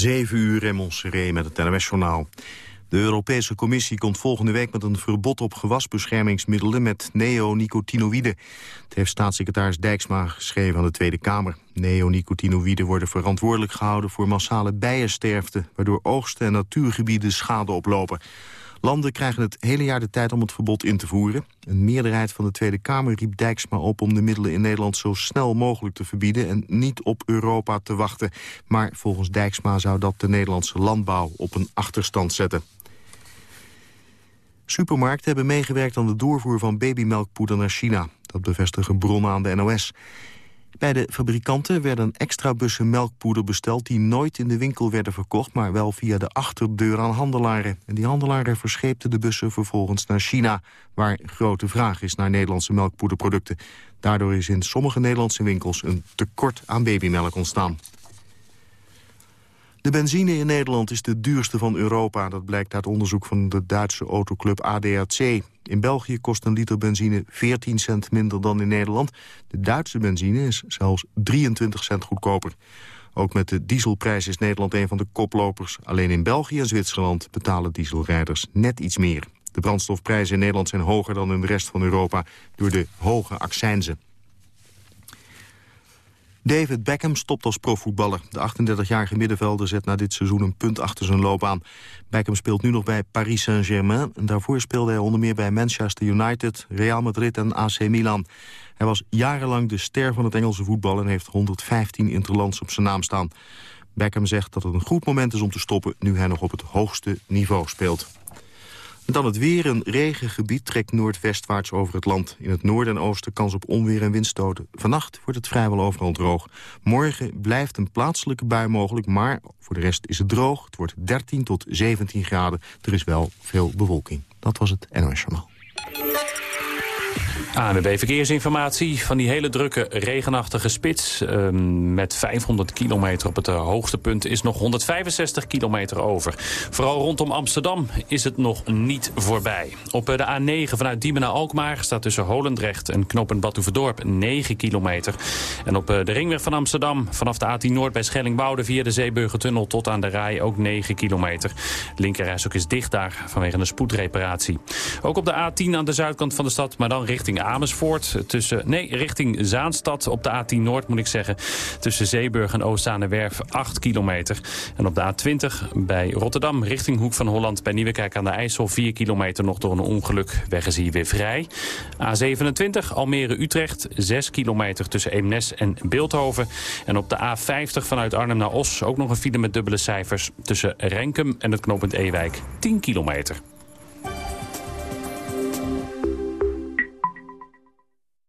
7 uur in Montserrat met het NMS-journaal. De Europese Commissie komt volgende week met een verbod op gewasbeschermingsmiddelen met neonicotinoïden. Het heeft staatssecretaris Dijksma geschreven aan de Tweede Kamer. Neonicotinoïden worden verantwoordelijk gehouden voor massale bijensterfte, waardoor oogsten en natuurgebieden schade oplopen. Landen krijgen het hele jaar de tijd om het verbod in te voeren. Een meerderheid van de Tweede Kamer riep Dijksma op om de middelen in Nederland zo snel mogelijk te verbieden en niet op Europa te wachten. Maar volgens Dijksma zou dat de Nederlandse landbouw op een achterstand zetten. Supermarkten hebben meegewerkt aan de doorvoer van babymelkpoeder naar China. Dat bevestigen bronnen aan de NOS. Bij de fabrikanten werden extra bussen melkpoeder besteld... die nooit in de winkel werden verkocht, maar wel via de achterdeur aan handelaren. En die handelaren verscheepten de bussen vervolgens naar China... waar grote vraag is naar Nederlandse melkpoederproducten. Daardoor is in sommige Nederlandse winkels een tekort aan babymelk ontstaan. De benzine in Nederland is de duurste van Europa. Dat blijkt uit onderzoek van de Duitse autoclub ADAC. In België kost een liter benzine 14 cent minder dan in Nederland. De Duitse benzine is zelfs 23 cent goedkoper. Ook met de dieselprijs is Nederland een van de koplopers. Alleen in België en Zwitserland betalen dieselrijders net iets meer. De brandstofprijzen in Nederland zijn hoger dan in de rest van Europa... door de hoge accijnzen. David Beckham stopt als profvoetballer. De 38-jarige middenvelder zet na dit seizoen een punt achter zijn loopbaan. Beckham speelt nu nog bij Paris Saint-Germain. Daarvoor speelde hij onder meer bij Manchester United, Real Madrid en AC Milan. Hij was jarenlang de ster van het Engelse voetbal... en heeft 115 interlands op zijn naam staan. Beckham zegt dat het een goed moment is om te stoppen... nu hij nog op het hoogste niveau speelt dan het weer. Een regengebied trekt noordwestwaarts over het land. In het noorden en oosten kans op onweer en windstoten. Vannacht wordt het vrijwel overal droog. Morgen blijft een plaatselijke bui mogelijk, maar voor de rest is het droog. Het wordt 13 tot 17 graden. Er is wel veel bewolking. Dat was het NOS Journaal. ANWB Verkeersinformatie van die hele drukke regenachtige spits... Ehm, met 500 kilometer op het uh, hoogste punt is nog 165 kilometer over. Vooral rondom Amsterdam is het nog niet voorbij. Op uh, de A9 vanuit Diemen naar Alkmaar staat tussen Holendrecht en knooppunt Badhoevedorp 9 kilometer. En op uh, de ringweg van Amsterdam vanaf de A10 Noord bij Schellingwoude... via de Zeeburgertunnel tot aan de Rij ook 9 kilometer. Linkerreis is dicht daar vanwege een spoedreparatie. Ook op de A10 aan de zuidkant van de stad, maar dan richting Amersfoort. Tussen, nee, richting Zaanstad op de A10 Noord moet ik zeggen. Tussen Zeeburg en Oostzaanewerf 8 kilometer. En op de A20 bij Rotterdam richting Hoek van Holland... bij Nieuwekerk aan de IJssel 4 kilometer nog door een ongeluk. Weg is hier weer vrij. A27 Almere-Utrecht 6 kilometer tussen Eemnes en Beeldhoven. En op de A50 vanuit Arnhem naar Os ook nog een file met dubbele cijfers... tussen Renkum en het knooppunt Ewijk 10 kilometer.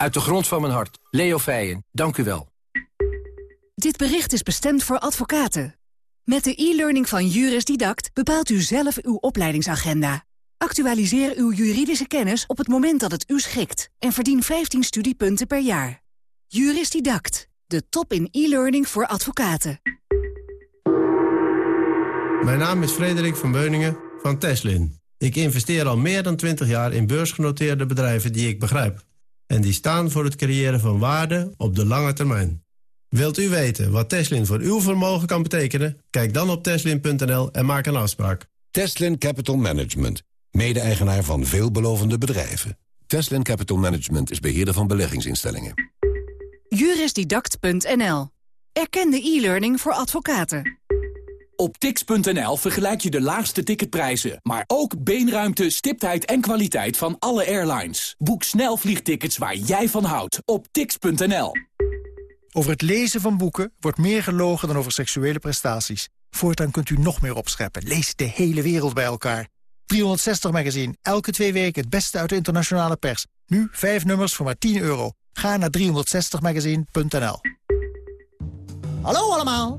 Uit de grond van mijn hart. Leo Feijen, dank u wel. Dit bericht is bestemd voor advocaten. Met de e-learning van Juris Didact bepaalt u zelf uw opleidingsagenda. Actualiseer uw juridische kennis op het moment dat het u schikt. En verdien 15 studiepunten per jaar. Juris Didact. De top in e-learning voor advocaten. Mijn naam is Frederik van Beuningen van Teslin. Ik investeer al meer dan 20 jaar in beursgenoteerde bedrijven die ik begrijp en die staan voor het creëren van waarde op de lange termijn. Wilt u weten wat Teslin voor uw vermogen kan betekenen? Kijk dan op teslin.nl en maak een afspraak. Teslin Capital Management, mede-eigenaar van veelbelovende bedrijven. Teslin Capital Management is beheerder van beleggingsinstellingen. Jurisdidact.nl. Erkende e-learning voor advocaten. Op tix.nl vergelijk je de laagste ticketprijzen, maar ook beenruimte, stiptheid en kwaliteit van alle airlines. Boek snel vliegtickets waar jij van houdt op tix.nl. Over het lezen van boeken wordt meer gelogen dan over seksuele prestaties. Voortaan kunt u nog meer opscheppen. Lees de hele wereld bij elkaar. 360 Magazine, elke twee weken het beste uit de internationale pers. Nu vijf nummers voor maar 10 euro. Ga naar 360magazine.nl Hallo allemaal.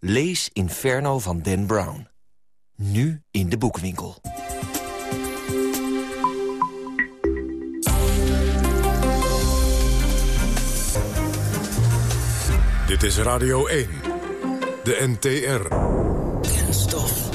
Lees Inferno van Dan Brown. Nu in de boekwinkel. Dit is Radio 1. De NTR. Kenstof.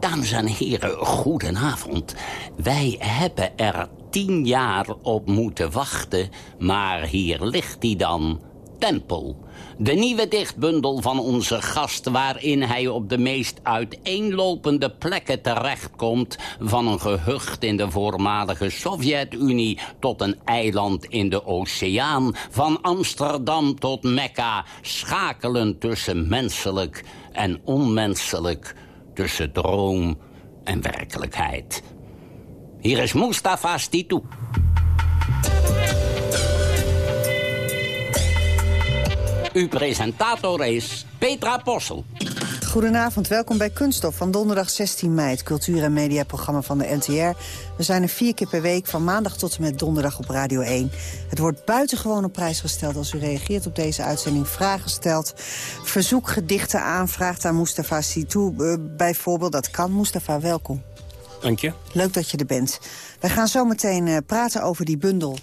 Dames en heren, goedenavond. Wij hebben er tien jaar op moeten wachten, maar hier ligt hij dan, Tempel. De nieuwe dichtbundel van onze gast waarin hij op de meest uiteenlopende plekken terechtkomt... van een gehucht in de voormalige Sovjet-Unie tot een eiland in de oceaan... van Amsterdam tot Mekka, schakelen tussen menselijk en onmenselijk... tussen droom en werkelijkheid. Hier is Mustafa Stitou. Uw presentator is Petra Possel. Goedenavond, welkom bij Kunststof van donderdag 16 mei... het cultuur- en mediaprogramma van de NTR. We zijn er vier keer per week, van maandag tot en met donderdag op Radio 1. Het wordt buitengewoon op prijs gesteld als u reageert op deze uitzending. Vragen stelt, verzoekgedichten aanvraagt aan Mustafa Sitou uh, bijvoorbeeld. Dat kan. Mustafa, welkom. Dank je. Leuk dat je er bent. Wij gaan zo meteen uh, praten over die bundel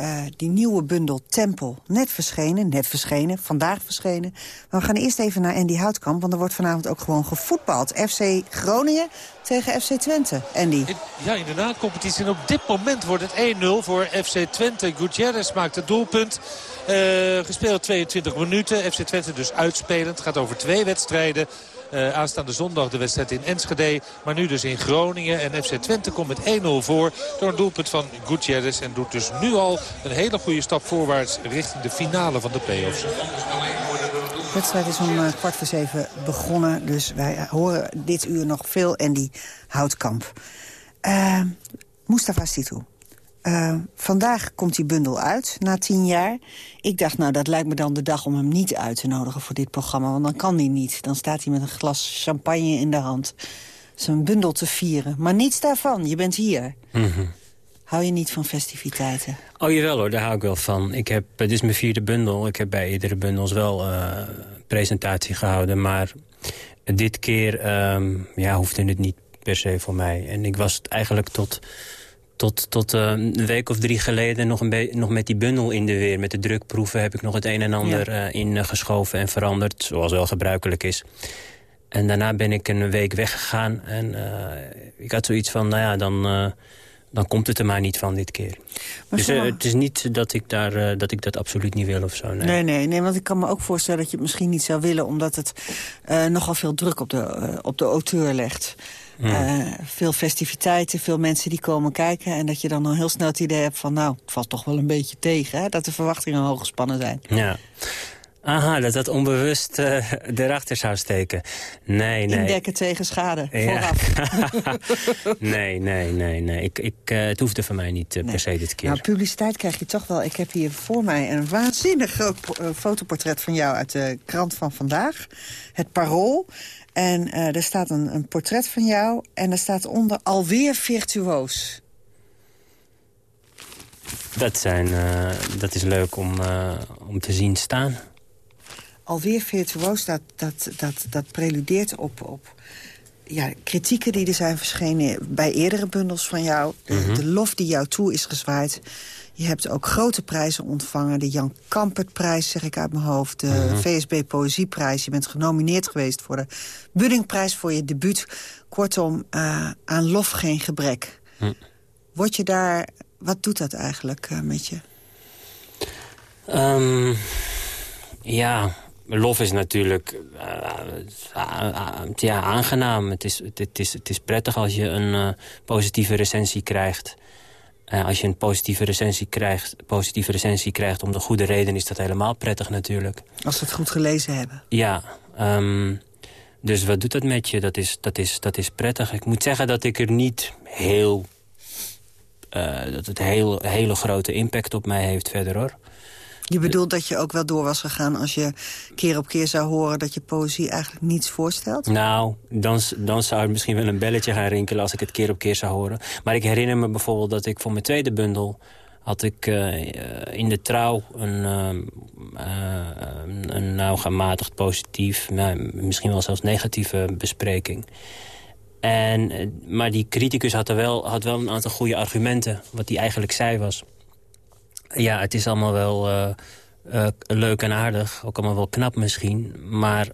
uh, die nieuwe bundel Tempel. Net verschenen, net verschenen, vandaag verschenen. Maar we gaan eerst even naar Andy Houtkamp, want er wordt vanavond ook gewoon gevoetbald. FC Groningen tegen FC Twente. Andy. Ja, inderdaad, competitie. En op dit moment wordt het 1-0 voor FC Twente. Gutierrez maakt het doelpunt. Uh, gespeeld 22 minuten. FC Twente dus uitspelend. Gaat over twee wedstrijden. Uh, aanstaande zondag de wedstrijd in Enschede. Maar nu dus in Groningen. En FC Twente komt met 1-0 voor door een doelpunt van Gutierrez. En doet dus nu al een hele goede stap voorwaarts richting de finale van de play-offs. De wedstrijd is om uh, kwart voor zeven begonnen. Dus wij horen dit uur nog veel Andy Houtkamp. Uh, Mustafa Sitou. Uh, vandaag komt die bundel uit, na tien jaar. Ik dacht, nou, dat lijkt me dan de dag om hem niet uit te nodigen voor dit programma. Want dan kan hij niet. Dan staat hij met een glas champagne in de hand zijn bundel te vieren. Maar niets daarvan, je bent hier. Mm -hmm. Hou je niet van festiviteiten? Oh, jawel hoor, daar hou ik wel van. Ik heb, dit is mijn vierde bundel. Ik heb bij iedere bundels wel uh, presentatie gehouden. Maar dit keer um, ja, hoefde het niet per se voor mij. En ik was het eigenlijk tot tot, tot uh, een week of drie geleden nog, een nog met die bundel in de weer. Met de drukproeven heb ik nog het een en ander ja. uh, in uh, geschoven en veranderd. Zoals wel gebruikelijk is. En daarna ben ik een week weggegaan. En ik had zoiets van, nou ja, dan, dan komt het er maar niet van dit keer. Maar dus het is niet dat ik, daar, dat ik dat absoluut niet wil of zo. Nee. nee. Nee, nee, want ik kan me ook voorstellen dat je het misschien niet zou willen... omdat het nogal veel druk op de, op de auteur legt. Mm. Uh, veel festiviteiten, veel mensen die komen kijken... en dat je dan al heel snel het idee hebt van... nou, het valt toch wel een beetje tegen, hè? dat de verwachtingen hoog gespannen zijn. Ja. Aha, dat dat onbewust uh, erachter zou steken. Nee, nee. Indekken tegen schade, ja. vooraf. nee, nee, nee, nee. Ik, ik, uh, het hoefde voor mij niet uh, nee. per se dit keer. Nou, publiciteit krijg je toch wel. Ik heb hier voor mij een waanzinnig groot fotoportret van jou... uit de krant van vandaag, het Parool. En uh, er staat een, een, portret van jou en er staat onder alweer virtuoos. Dat, zijn, uh, dat is leuk om, uh, om te zien staan. Alweer virtuoos, dat, dat, dat, dat preludeert op, op ja, kritieken die er zijn verschenen bij eerdere bundels van jou. De, mm -hmm. de lof die jou toe is gezwaaid. Je hebt ook grote prijzen ontvangen. De Jan Kampertprijs, zeg ik uit mijn hoofd. De uh -huh. VSB Poëzieprijs. Je bent genomineerd geweest voor de Buddingprijs voor je debuut. Kortom, uh, aan lof geen gebrek. Uh. Word je daar... Wat doet dat eigenlijk uh, met je? Um, ja, lof is natuurlijk ja, aangenaam. Het is, het, is, het is prettig als je een positieve recensie krijgt... Uh, als je een positieve recensie, krijgt, positieve recensie krijgt om de goede reden... is dat helemaal prettig natuurlijk. Als ze het goed gelezen hebben. Ja. Um, Dus wat doet dat met je? Dat is, dat, is, dat is prettig. Ik moet zeggen dat ik er niet heel... Uh, dat het heel, hele grote impact op mij heeft verder, hoor. Je bedoelt dat je ook wel door was gegaan als je keer op keer zou horen... dat je poëzie eigenlijk niets voorstelt? Nou, dan, dan zou het misschien wel een belletje gaan rinkelen als ik het keer op keer zou horen. Maar ik herinner me bijvoorbeeld dat ik voor mijn tweede bundel had ik uh, in de trouw een, uh, een gematigd positief, nou, misschien wel zelfs negatieve bespreking. En, maar die criticus had, er wel, had wel een aantal goede argumenten. Wat hij eigenlijk zei was... Ja, het is allemaal wel uh, leuk en aardig. Ook allemaal wel knap misschien. Maar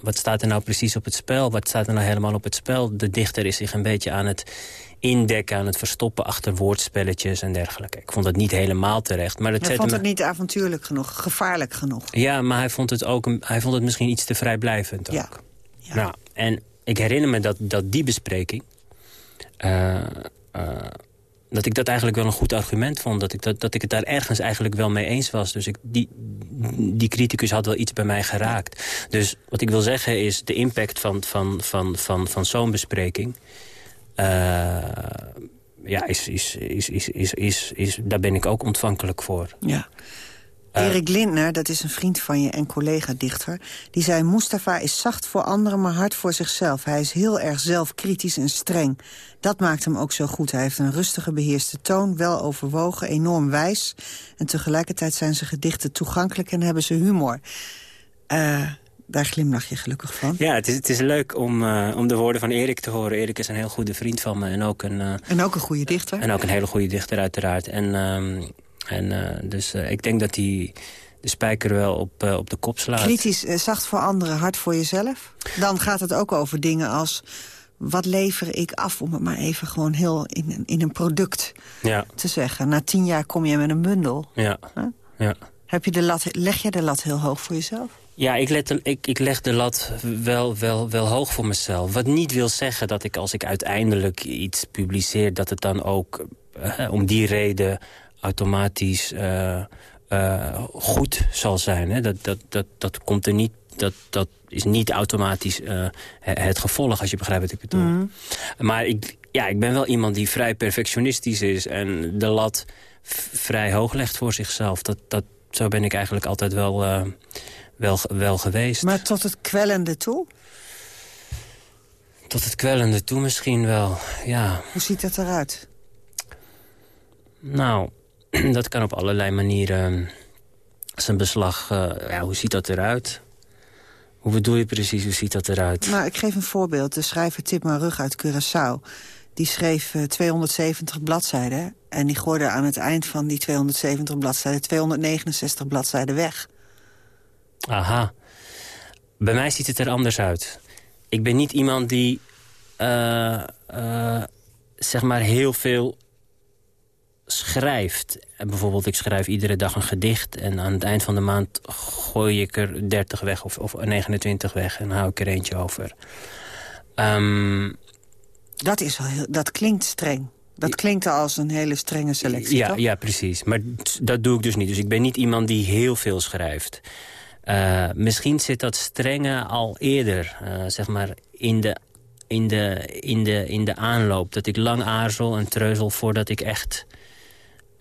wat staat er nou precies op het spel? Wat staat er nou helemaal op het spel? De dichter is zich een beetje aan het indekken, aan het verstoppen achter woordspelletjes en dergelijke. Ik vond het niet helemaal terecht. Maar hij vond het niet avontuurlijk genoeg, gevaarlijk genoeg. Ja, maar hij vond het, ook hij vond het misschien iets te vrijblijvend ook. Ja. ja. Nou, en ik herinner me dat, dat die bespreking... Uh, dat ik dat eigenlijk wel een goed argument vond. Dat ik, dat, dat ik het daar ergens eigenlijk wel mee eens was. Dus ik, die, die criticus had wel iets bij mij geraakt. Dus wat ik wil zeggen is de impact van, van, van, van, van zo'n bespreking... Uh, ja, is, is, is, is, is, is, is, daar ben ik ook ontvankelijk voor. Ja. Uh, Erik Lindner, dat is een vriend van je en collega-dichter... die zei, Mustafa is zacht voor anderen, maar hard voor zichzelf. Hij is heel erg zelfkritisch en streng. Dat maakt hem ook zo goed. Hij heeft een rustige, beheerste toon, wel overwogen, enorm wijs. En tegelijkertijd zijn zijn gedichten toegankelijk en hebben ze humor. Uh, daar glimlach je gelukkig van. Ja, het is, het is leuk om, uh, om de woorden van Erik te horen. Erik is een heel goede vriend van me. En ook een, uh, en ook een goede dichter. En ook een hele goede dichter, uiteraard. En, uh, en dus ik denk dat hij de spijker wel op, op de kop slaat. Kritisch, zacht voor anderen, hard voor jezelf. Dan gaat het ook over dingen als... wat lever ik af, om het maar even gewoon heel in, in een product ja. te zeggen. Na tien jaar kom je met een bundel. Ja, ja. Heb je de lat, leg je de lat heel hoog voor jezelf? Ja, ik, let, ik, ik leg de lat wel, wel, wel hoog voor mezelf. Wat niet wil zeggen dat ik als ik uiteindelijk iets publiceer... dat het dan ook om die reden automatisch uh, uh, goed zal zijn. Hè? Dat, dat, dat, dat komt er niet dat, dat is niet automatisch uh, het gevolg, als je begrijpt wat ik bedoel. Mm. Maar ik, ja, ik ben wel iemand die vrij perfectionistisch is... en de lat vrij hoog legt voor zichzelf. Dat, dat, zo ben ik eigenlijk altijd wel, uh, wel, wel geweest. Maar tot het kwellende toe? Tot het kwellende toe misschien wel, ja. Hoe ziet dat eruit? Nou, dat kan op allerlei manieren zijn beslag... Uh, ja, hoe ziet dat eruit? Hoe bedoel je precies, hoe ziet dat eruit? Nou, ik geef een voorbeeld. De schrijver Tipma Rug uit Curaçao... die schreef uh, 270 bladzijden... en die gooide aan het eind van die 270 bladzijden... 269 bladzijden weg. Aha. Bij mij ziet het er anders uit. Ik ben niet iemand die... Uh, zeg maar heel veel schrijft. Bijvoorbeeld, ik schrijf iedere dag een gedicht... en aan het eind van de maand gooi ik er 30 weg of, of 29 weg... en hou ik er eentje over. Um, dat, is wel heel, dat klinkt streng. Dat klinkt als een hele strenge selectie, ja, toch? Ja, precies. Maar dat doe ik dus niet. Dus ik ben niet iemand die heel veel schrijft. Uh, misschien zit dat strenge al eerder, uh, zeg maar, in de, in, de, in, de, in de aanloop. Dat ik lang aarzel en treuzel voordat ik echt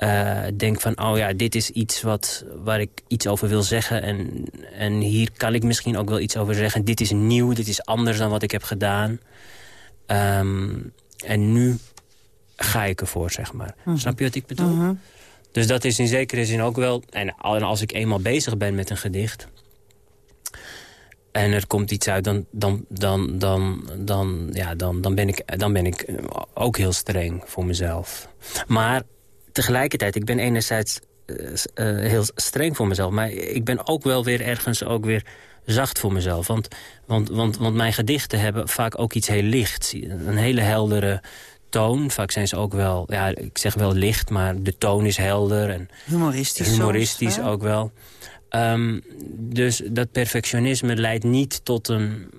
uh, denk van... oh ja, dit is iets wat, waar ik iets over wil zeggen. En, en hier kan ik misschien ook wel iets over zeggen. Dit is nieuw, dit is anders dan wat ik heb gedaan. Um, en nu ga ik ervoor, zeg maar. -hmm. Snap je wat ik bedoel? -hmm. Dus dat is in zekere zin ook wel... En als ik eenmaal bezig ben met een gedicht... en er komt iets uit, dan, dan, dan, dan, dan, ja, dan, dan, ben ik, dan ben ik ook heel streng voor mezelf. Maar tegelijkertijd, ik ben enerzijds uh, uh, heel streng voor mezelf... maar ik ben ook wel weer ergens ook weer zacht voor mezelf. Want, want, want, want mijn gedichten hebben vaak ook iets heel lichts. Een hele heldere toon. Vaak zijn ze ook wel, ja, ik zeg wel licht, maar de toon is helder. En humoristisch Humoristisch soms, ook wel. Um, dus dat perfectionisme leidt niet tot een,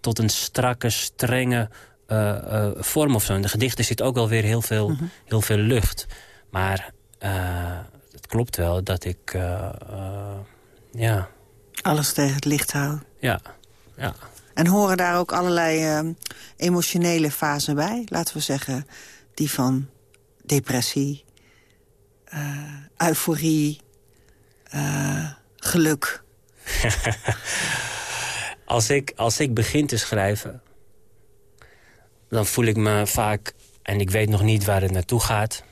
tot een strakke, strenge uh, uh, vorm of zo. In de gedichten zit ook wel weer heel veel, -hmm. heel veel lucht. Maar uh, het klopt wel dat ik, ja... Alles tegen het licht houden. Ja, ja. En horen daar ook allerlei uh, emotionele fasen bij? Laten we zeggen, die van depressie, uh, euforie, uh, geluk. als, ik, als ik begin te schrijven, dan voel ik me vaak... en ik weet nog niet waar het naartoe gaat...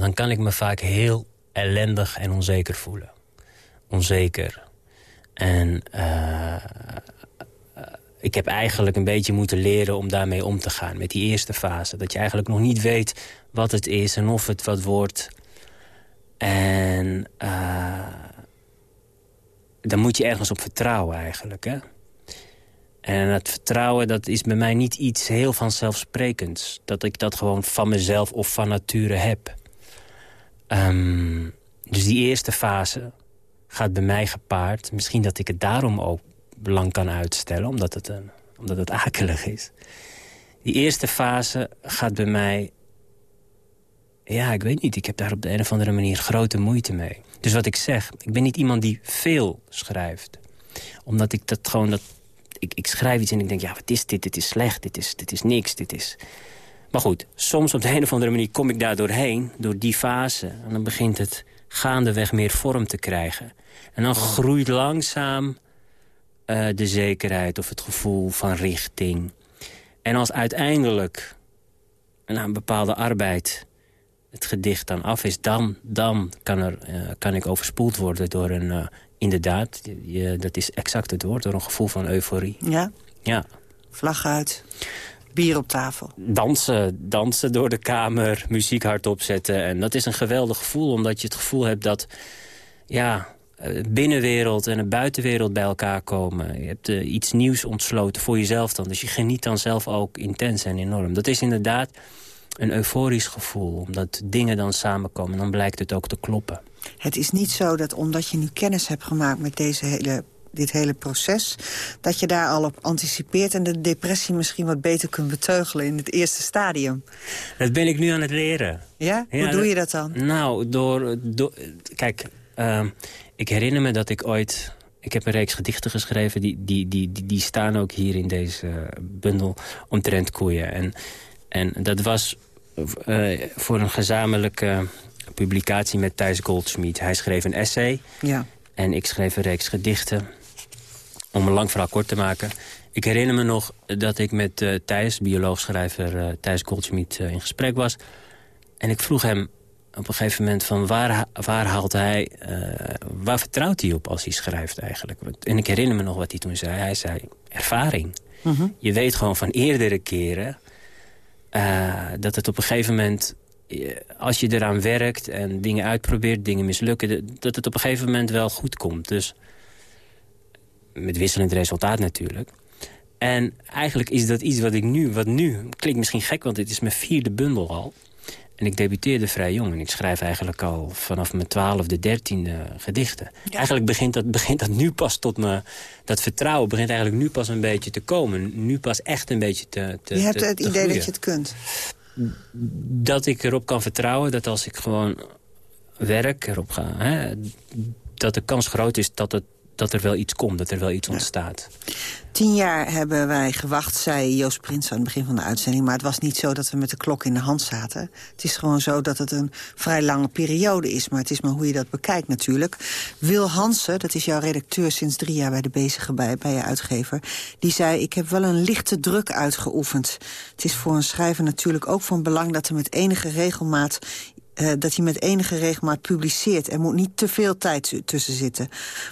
dan kan ik me vaak heel ellendig en onzeker voelen. Onzeker. En uh, ik heb eigenlijk een beetje moeten leren om daarmee om te gaan. Met die eerste fase. Dat je eigenlijk nog niet weet wat het is en of het wat wordt. En uh, dan moet je ergens op vertrouwen eigenlijk. Hè? En het vertrouwen dat is bij mij niet iets heel vanzelfsprekends. Dat ik dat gewoon van mezelf of van nature heb. Um, dus die eerste fase gaat bij mij gepaard. Misschien dat ik het daarom ook lang kan uitstellen, omdat het, een, omdat het akelig is. Die eerste fase gaat bij mij... Ja, ik weet niet. Ik heb daar op de een of andere manier grote moeite mee. Dus wat ik zeg, ik ben niet iemand die veel schrijft. Omdat ik dat gewoon... Dat, ik, ik schrijf iets en ik denk, ja, wat is dit? Dit is slecht, dit is, dit is niks, dit is... Maar goed, soms op de een of andere manier kom ik daar doorheen, door die fase. En dan begint het gaandeweg meer vorm te krijgen. En dan groeit langzaam uh, de zekerheid of het gevoel van richting. En als uiteindelijk na een bepaalde arbeid het gedicht dan af is... dan, dan kan, er, uh, kan ik overspoeld worden door een... Uh, inderdaad, je, dat is exact het woord, door een gevoel van euforie. Ja? Ja. Vlag uit, bier op tafel. Dansen, dansen door de kamer, muziek hardop zetten. En dat is een geweldig gevoel, omdat je het gevoel hebt dat... ja, de binnenwereld en de buitenwereld bij elkaar komen. Je hebt uh, iets nieuws ontsloten voor jezelf dan. Dus je geniet dan zelf ook intens en enorm. Dat is inderdaad een euforisch gevoel. Omdat dingen dan samenkomen. Dan blijkt het ook te kloppen. Het is niet zo dat omdat je nu kennis hebt gemaakt met deze hele dit hele proces... dat je daar al op anticipeert en de depressie misschien wat beter kunt beteugelen... in het eerste stadium. Dat ben ik nu aan het leren. Ja? Hoe doe je dat dan? Nou, door... door kijk, uh, ik herinner me dat ik ooit... Ik heb een reeks gedichten geschreven, die, die, die, die, die staan ook hier in deze bundel omtrent koeien. En, en dat was uh, voor een gezamenlijke publicatie met Thijs Goldsmith. Hij schreef een essay ja. en ik schreef een reeks gedichten. Om een lang verhaal kort te maken. Ik herinner me nog dat ik met uh, Thijs, bioloogschrijver uh, Thijs Goldsmith, in gesprek was. En ik vroeg hem, op een gegeven moment van waar, waar haalt hij... Waar vertrouwt hij op als hij schrijft eigenlijk? En ik herinner me nog wat hij toen zei. Hij zei ervaring. -hmm. Je weet gewoon van eerdere keren... Dat het op een gegeven moment... als je eraan werkt en dingen uitprobeert, dingen mislukken... dat het op een gegeven moment wel goed komt. Dus met wisselend resultaat natuurlijk. En eigenlijk is dat iets wat ik nu... wat nu klinkt misschien gek, want dit is mijn vierde bundel al... En ik debuteerde vrij jong. En ik schrijf eigenlijk al vanaf mijn twaalfde, dertiende gedichten. Ja. Eigenlijk begint dat, begint dat nu pas tot me... Dat vertrouwen begint eigenlijk nu pas een beetje te komen. Nu pas echt een beetje te te Je hebt te, het idee groeien. dat je het kunt? Dat ik erop kan vertrouwen dat als ik gewoon werk, erop ga... Hè, dat de kans groot is dat, het, dat er wel iets komt, dat er wel iets ja. ontstaat. Tien jaar hebben wij gewacht, zei Joost Prins aan het begin van de uitzending. Maar het was niet zo dat we met de klok in de hand zaten. Het is gewoon zo dat het een vrij lange periode is. Maar het is maar hoe je dat bekijkt natuurlijk. Wil Hansen, dat is jouw redacteur sinds drie jaar bij de bezige bij, bij je uitgever. Die zei, ik heb wel een lichte druk uitgeoefend. Het is voor een schrijver natuurlijk ook van belang dat er met enige regelmaat uh, dat hij met enige regelmaat publiceert. Er moet niet te veel tijd tussen zitten.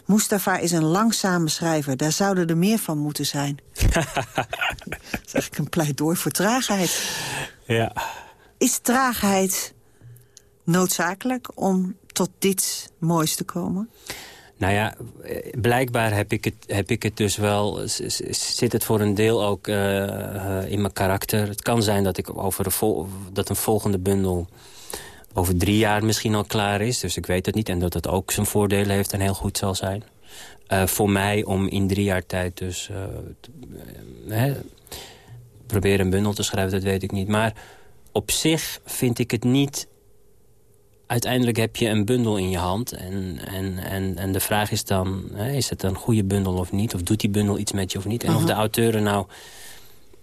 Mustafa is een langzame schrijver. Daar zouden er meer van moeten zijn. dat is eigenlijk een pleidooi voor traagheid. Ja. Is traagheid noodzakelijk om tot dit moois te komen? Nou ja, blijkbaar heb ik het, heb ik het dus wel... zit het voor een deel ook uh, uh, in mijn karakter. Het kan zijn dat ik over een, dat een volgende bundel over drie jaar misschien al klaar is. Dus ik weet het niet. En dat het ook zijn voordelen heeft en heel goed zal zijn. Uh, voor mij om in drie jaar tijd dus... Uh, te, uh, hè, proberen een bundel te schrijven, dat weet ik niet. Maar op zich vind ik het niet uiteindelijk heb je een bundel in je hand. En, en, en, en de vraag is dan, hè, is het een goede bundel of niet? Of doet die bundel iets met je of niet? En of de auteur er nou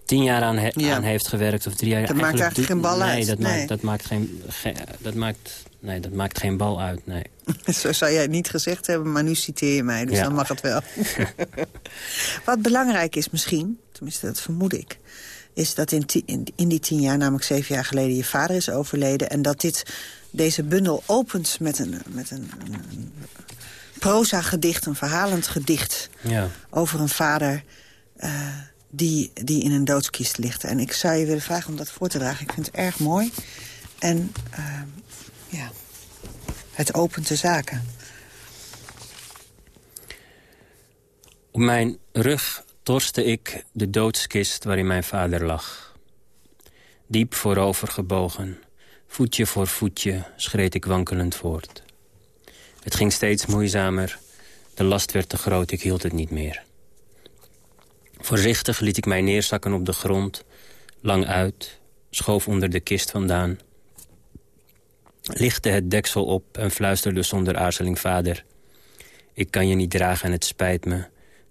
tien jaar aan, he- aan heeft gewerkt of drie jaar... Dat maakt eigenlijk geen bal nee, uit, Dat, nee. Maakt, dat, maakt geen, ge- dat, maakt, nee, dat maakt geen bal uit, nee. Zo zou jij het niet gezegd hebben, maar nu citeer je mij, dus Ja. dan mag het wel. Wat belangrijk is misschien, tenminste dat vermoed ik... is dat in, in, in die tien jaar, namelijk zeven jaar geleden... je vader is overleden en dat dit, deze bundel opent met een, met een, een, een proza-gedicht... een verhalend gedicht Ja. over een vader... eh, die, die in een doodskist ligt. En ik zou je willen vragen om dat voor te dragen. Ik vind het erg mooi. En eh, ja, het opent de zaken. Op mijn rug torste ik de doodskist waarin mijn vader lag. Diep voorover gebogen, voetje voor voetje, schreed ik wankelend voort. Het ging steeds moeizamer, de last werd te groot, ik hield het niet meer. Voorzichtig liet ik mij neerzakken op de grond, lang uit, schoof onder de kist vandaan. Lichtte het deksel op en fluisterde zonder aarzeling vader... Ik kan je niet dragen en het spijt me.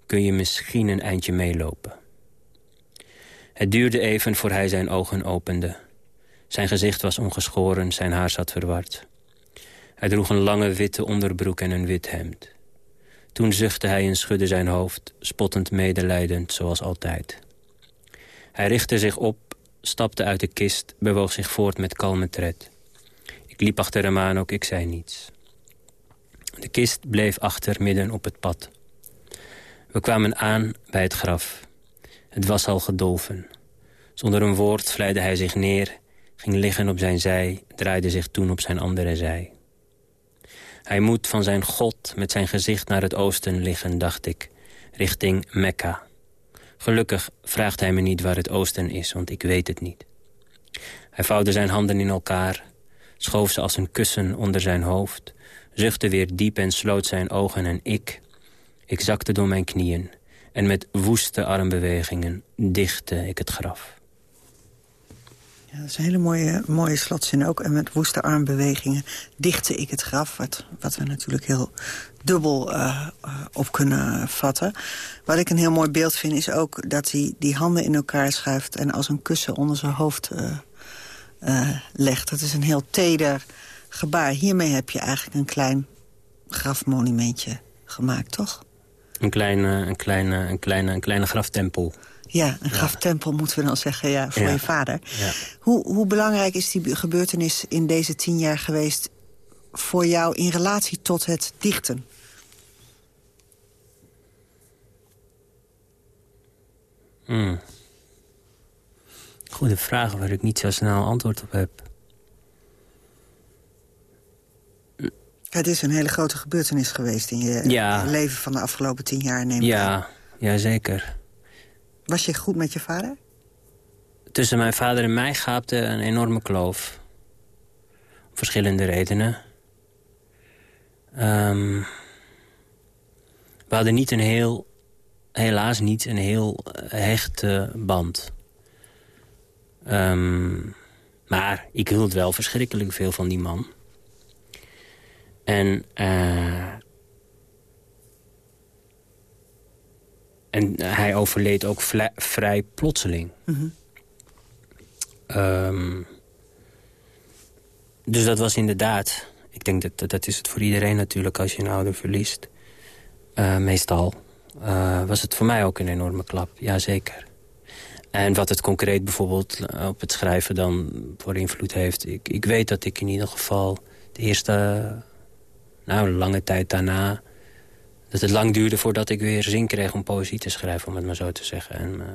Kun je misschien een eindje meelopen? Het duurde even voor hij zijn ogen opende. Zijn gezicht was ongeschoren, zijn haar zat verward. Hij droeg een lange witte onderbroek en een wit hemd. Toen zuchtte hij en schudde zijn hoofd, spottend medelijdend, zoals altijd. Hij richtte zich op, stapte uit de kist, bewoog zich voort met kalme tred. Ik liep achter hem aan, ook ik zei niets. De kist bleef achter midden op het pad. We kwamen aan bij het graf. Het was al gedolven. Zonder een woord vlijde hij zich neer, ging liggen op zijn zij... draaide zich toen op zijn andere zij. Hij moet van zijn God met zijn gezicht naar het oosten liggen, dacht ik, richting Mekka. Gelukkig vraagt hij me niet waar het oosten is, want ik weet het niet. Hij vouwde zijn handen in elkaar, schoof ze als een kussen onder zijn hoofd... zuchtte weer diep en sloot zijn ogen en ik... ik zakte door mijn knieën en met woeste armbewegingen dichtte ik het graf. Ja, dat is een hele mooie, mooie slotzin ook. En met woeste armbewegingen dichtte ik het graf. Wat, wat we natuurlijk heel dubbel eh, eh, op kunnen vatten. Wat ik een heel mooi beeld vind is ook dat hij die handen in elkaar schuift... en als een kussen onder zijn hoofd eh, legt. Dat is een heel teder gebaar. Hiermee heb je eigenlijk een klein grafmonumentje gemaakt, toch? Een kleine, een kleine, een kleine, een kleine graftempel. Ja, een graftempel moeten we dan zeggen, ja, voor je vader. Ja. Hoe, hoe belangrijk is die gebeurtenis in deze tien jaar geweest... voor jou in relatie tot het dichten? Hmm. Goede vraag waar ik niet zo snel antwoord op heb. Het is een hele grote gebeurtenis geweest in je Ja. leven van de afgelopen tien jaar, neem ik aan. Ja, ja, zeker. Was je goed met je vader? Tussen mijn vader en mij gaapte een enorme kloof. Om verschillende redenen. Ehm, we hadden niet een heel, helaas niet een heel eh, hechte band. Ehm, maar ik hield wel verschrikkelijk veel van die man. En, eh, en hij overleed ook vrij plotseling. Ehm, dus dat was inderdaad... Ik denk dat, dat dat is het voor iedereen natuurlijk als je een ouder verliest. Eh, meestal. Eh, was het voor mij ook een enorme klap, jazeker. En wat het concreet bijvoorbeeld eh, op het schrijven dan voor invloed heeft... Ik, ik weet dat ik in ieder geval de eerste... nou, lange tijd daarna... dat het lang duurde voordat ik weer zin kreeg om poëzie te schrijven... om het maar zo te zeggen. En, eh,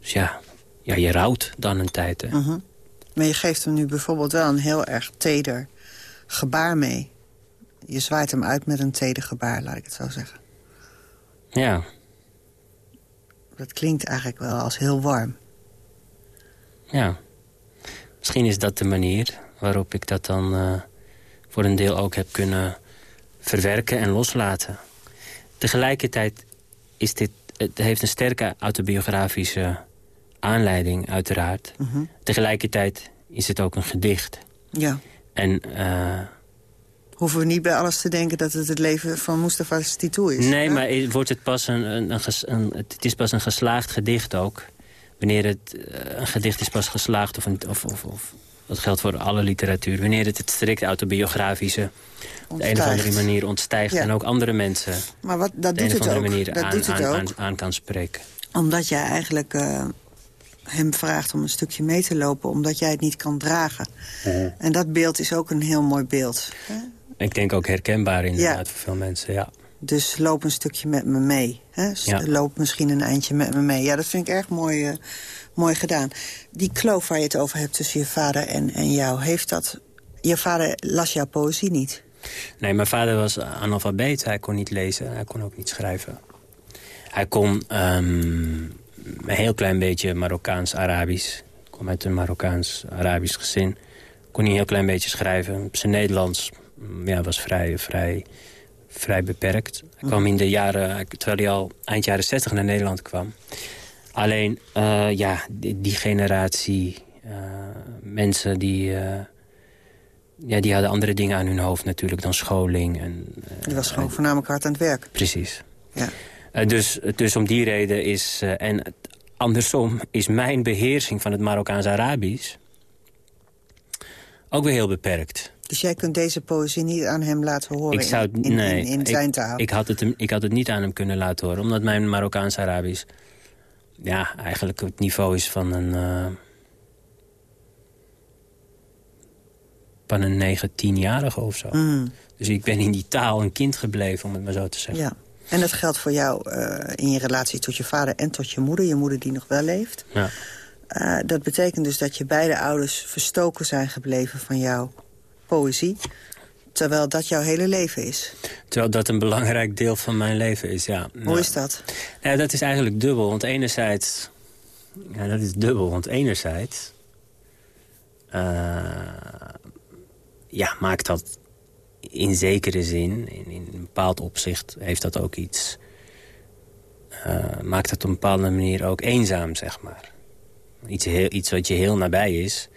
dus ja, ja, je rouwt dan een tijd, hè. Mhm. Maar je geeft hem nu bijvoorbeeld wel een heel erg teder gebaar mee. Je zwaait hem uit met een teder gebaar, laat ik het zo zeggen. Ja, Dat klinkt eigenlijk wel als heel warm. ja. Misschien is dat de manier waarop ik dat dan eh, voor een deel ook heb kunnen verwerken en loslaten. Tegelijkertijd is dit, het heeft een sterke autobiografische aanleiding, uiteraard. Mhm. Tegelijkertijd is het ook een gedicht. Ja. En... Uh, Hoeven we niet bij alles te denken dat het het leven van Mustafa Titou is. Nee, maar wordt het, pas een, een, een, het is pas een geslaagd gedicht ook. Wanneer het een gedicht is pas geslaagd, of, of, of dat geldt voor alle literatuur. Wanneer het het strikt autobiografische op de een of andere manier ontstijgt... en ook andere mensen maar wat, dat de doet een of het andere ook. manier dat aan, doet het aan, ook. aan, aan kan spreken. Omdat jij eigenlijk uh, hem vraagt om een stukje mee te lopen... omdat jij het niet kan dragen. Mhm. En dat beeld is ook een heel mooi beeld. Hè? Ik denk ook herkenbaar inderdaad voor veel mensen, ja. Dus loop een stukje met me mee. Hè? Ja. Loop misschien een eindje met me mee. Ja, dat vind ik erg mooi, uh, mooi gedaan. Die kloof waar je het over hebt tussen je vader en, en jou... heeft dat... Je vader las jouw poëzie niet? Nee, mijn vader was analfabeet. Hij kon niet lezen, hij kon ook niet schrijven. Hij kon um, een heel klein beetje Marokkaans-Arabisch. Kom uit een Marokkaans-Arabisch gezin. Kon hij een heel klein beetje schrijven. Zijn Nederlands ja, was vrij, vrij, vrij beperkt. Hij kwam in de jaren, terwijl hij al eind jaren 60 naar Nederland kwam. Alleen, uh, ja, die, die generatie uh, mensen die... Uh, ja, die hadden andere dingen aan hun hoofd natuurlijk dan scholing. En, die was gewoon voornamelijk hard aan het werk. Precies. Ja. Dus, dus om die reden is... En andersom is mijn beheersing van het Marokkaans-Arabisch... ook weer heel beperkt. Dus jij kunt deze poëzie niet aan hem laten horen ik zou, in, in, nee, in, in zijn ik, taal? Ik had, het hem, ik had het niet aan hem kunnen laten horen. Omdat mijn Marokkaans-Arabisch... ja, eigenlijk het niveau is van een... Uh, van een 9, 10-jarige of zo. Mm. Dus ik ben in die taal een kind gebleven, om het maar zo te zeggen. Ja. En dat geldt voor jou uh, in je relatie tot je vader en tot je moeder. Je moeder die nog wel leeft. Ja. Uh, dat betekent dus dat je beide ouders verstoken zijn gebleven van jouw poëzie. Terwijl dat jouw hele leven is. Terwijl dat een belangrijk deel van mijn leven is, ja. Hoe nou, is dat? Ja, dat is eigenlijk dubbel. Want enerzijds... Ja, dat is dubbel. Want enerzijds... Uh, ja, maakt dat in zekere zin, in, in, een bepaald opzicht, heeft dat ook iets... Uh, maakt het op een bepaalde manier ook eenzaam, zeg maar. Iets, heel, iets wat je heel nabij is.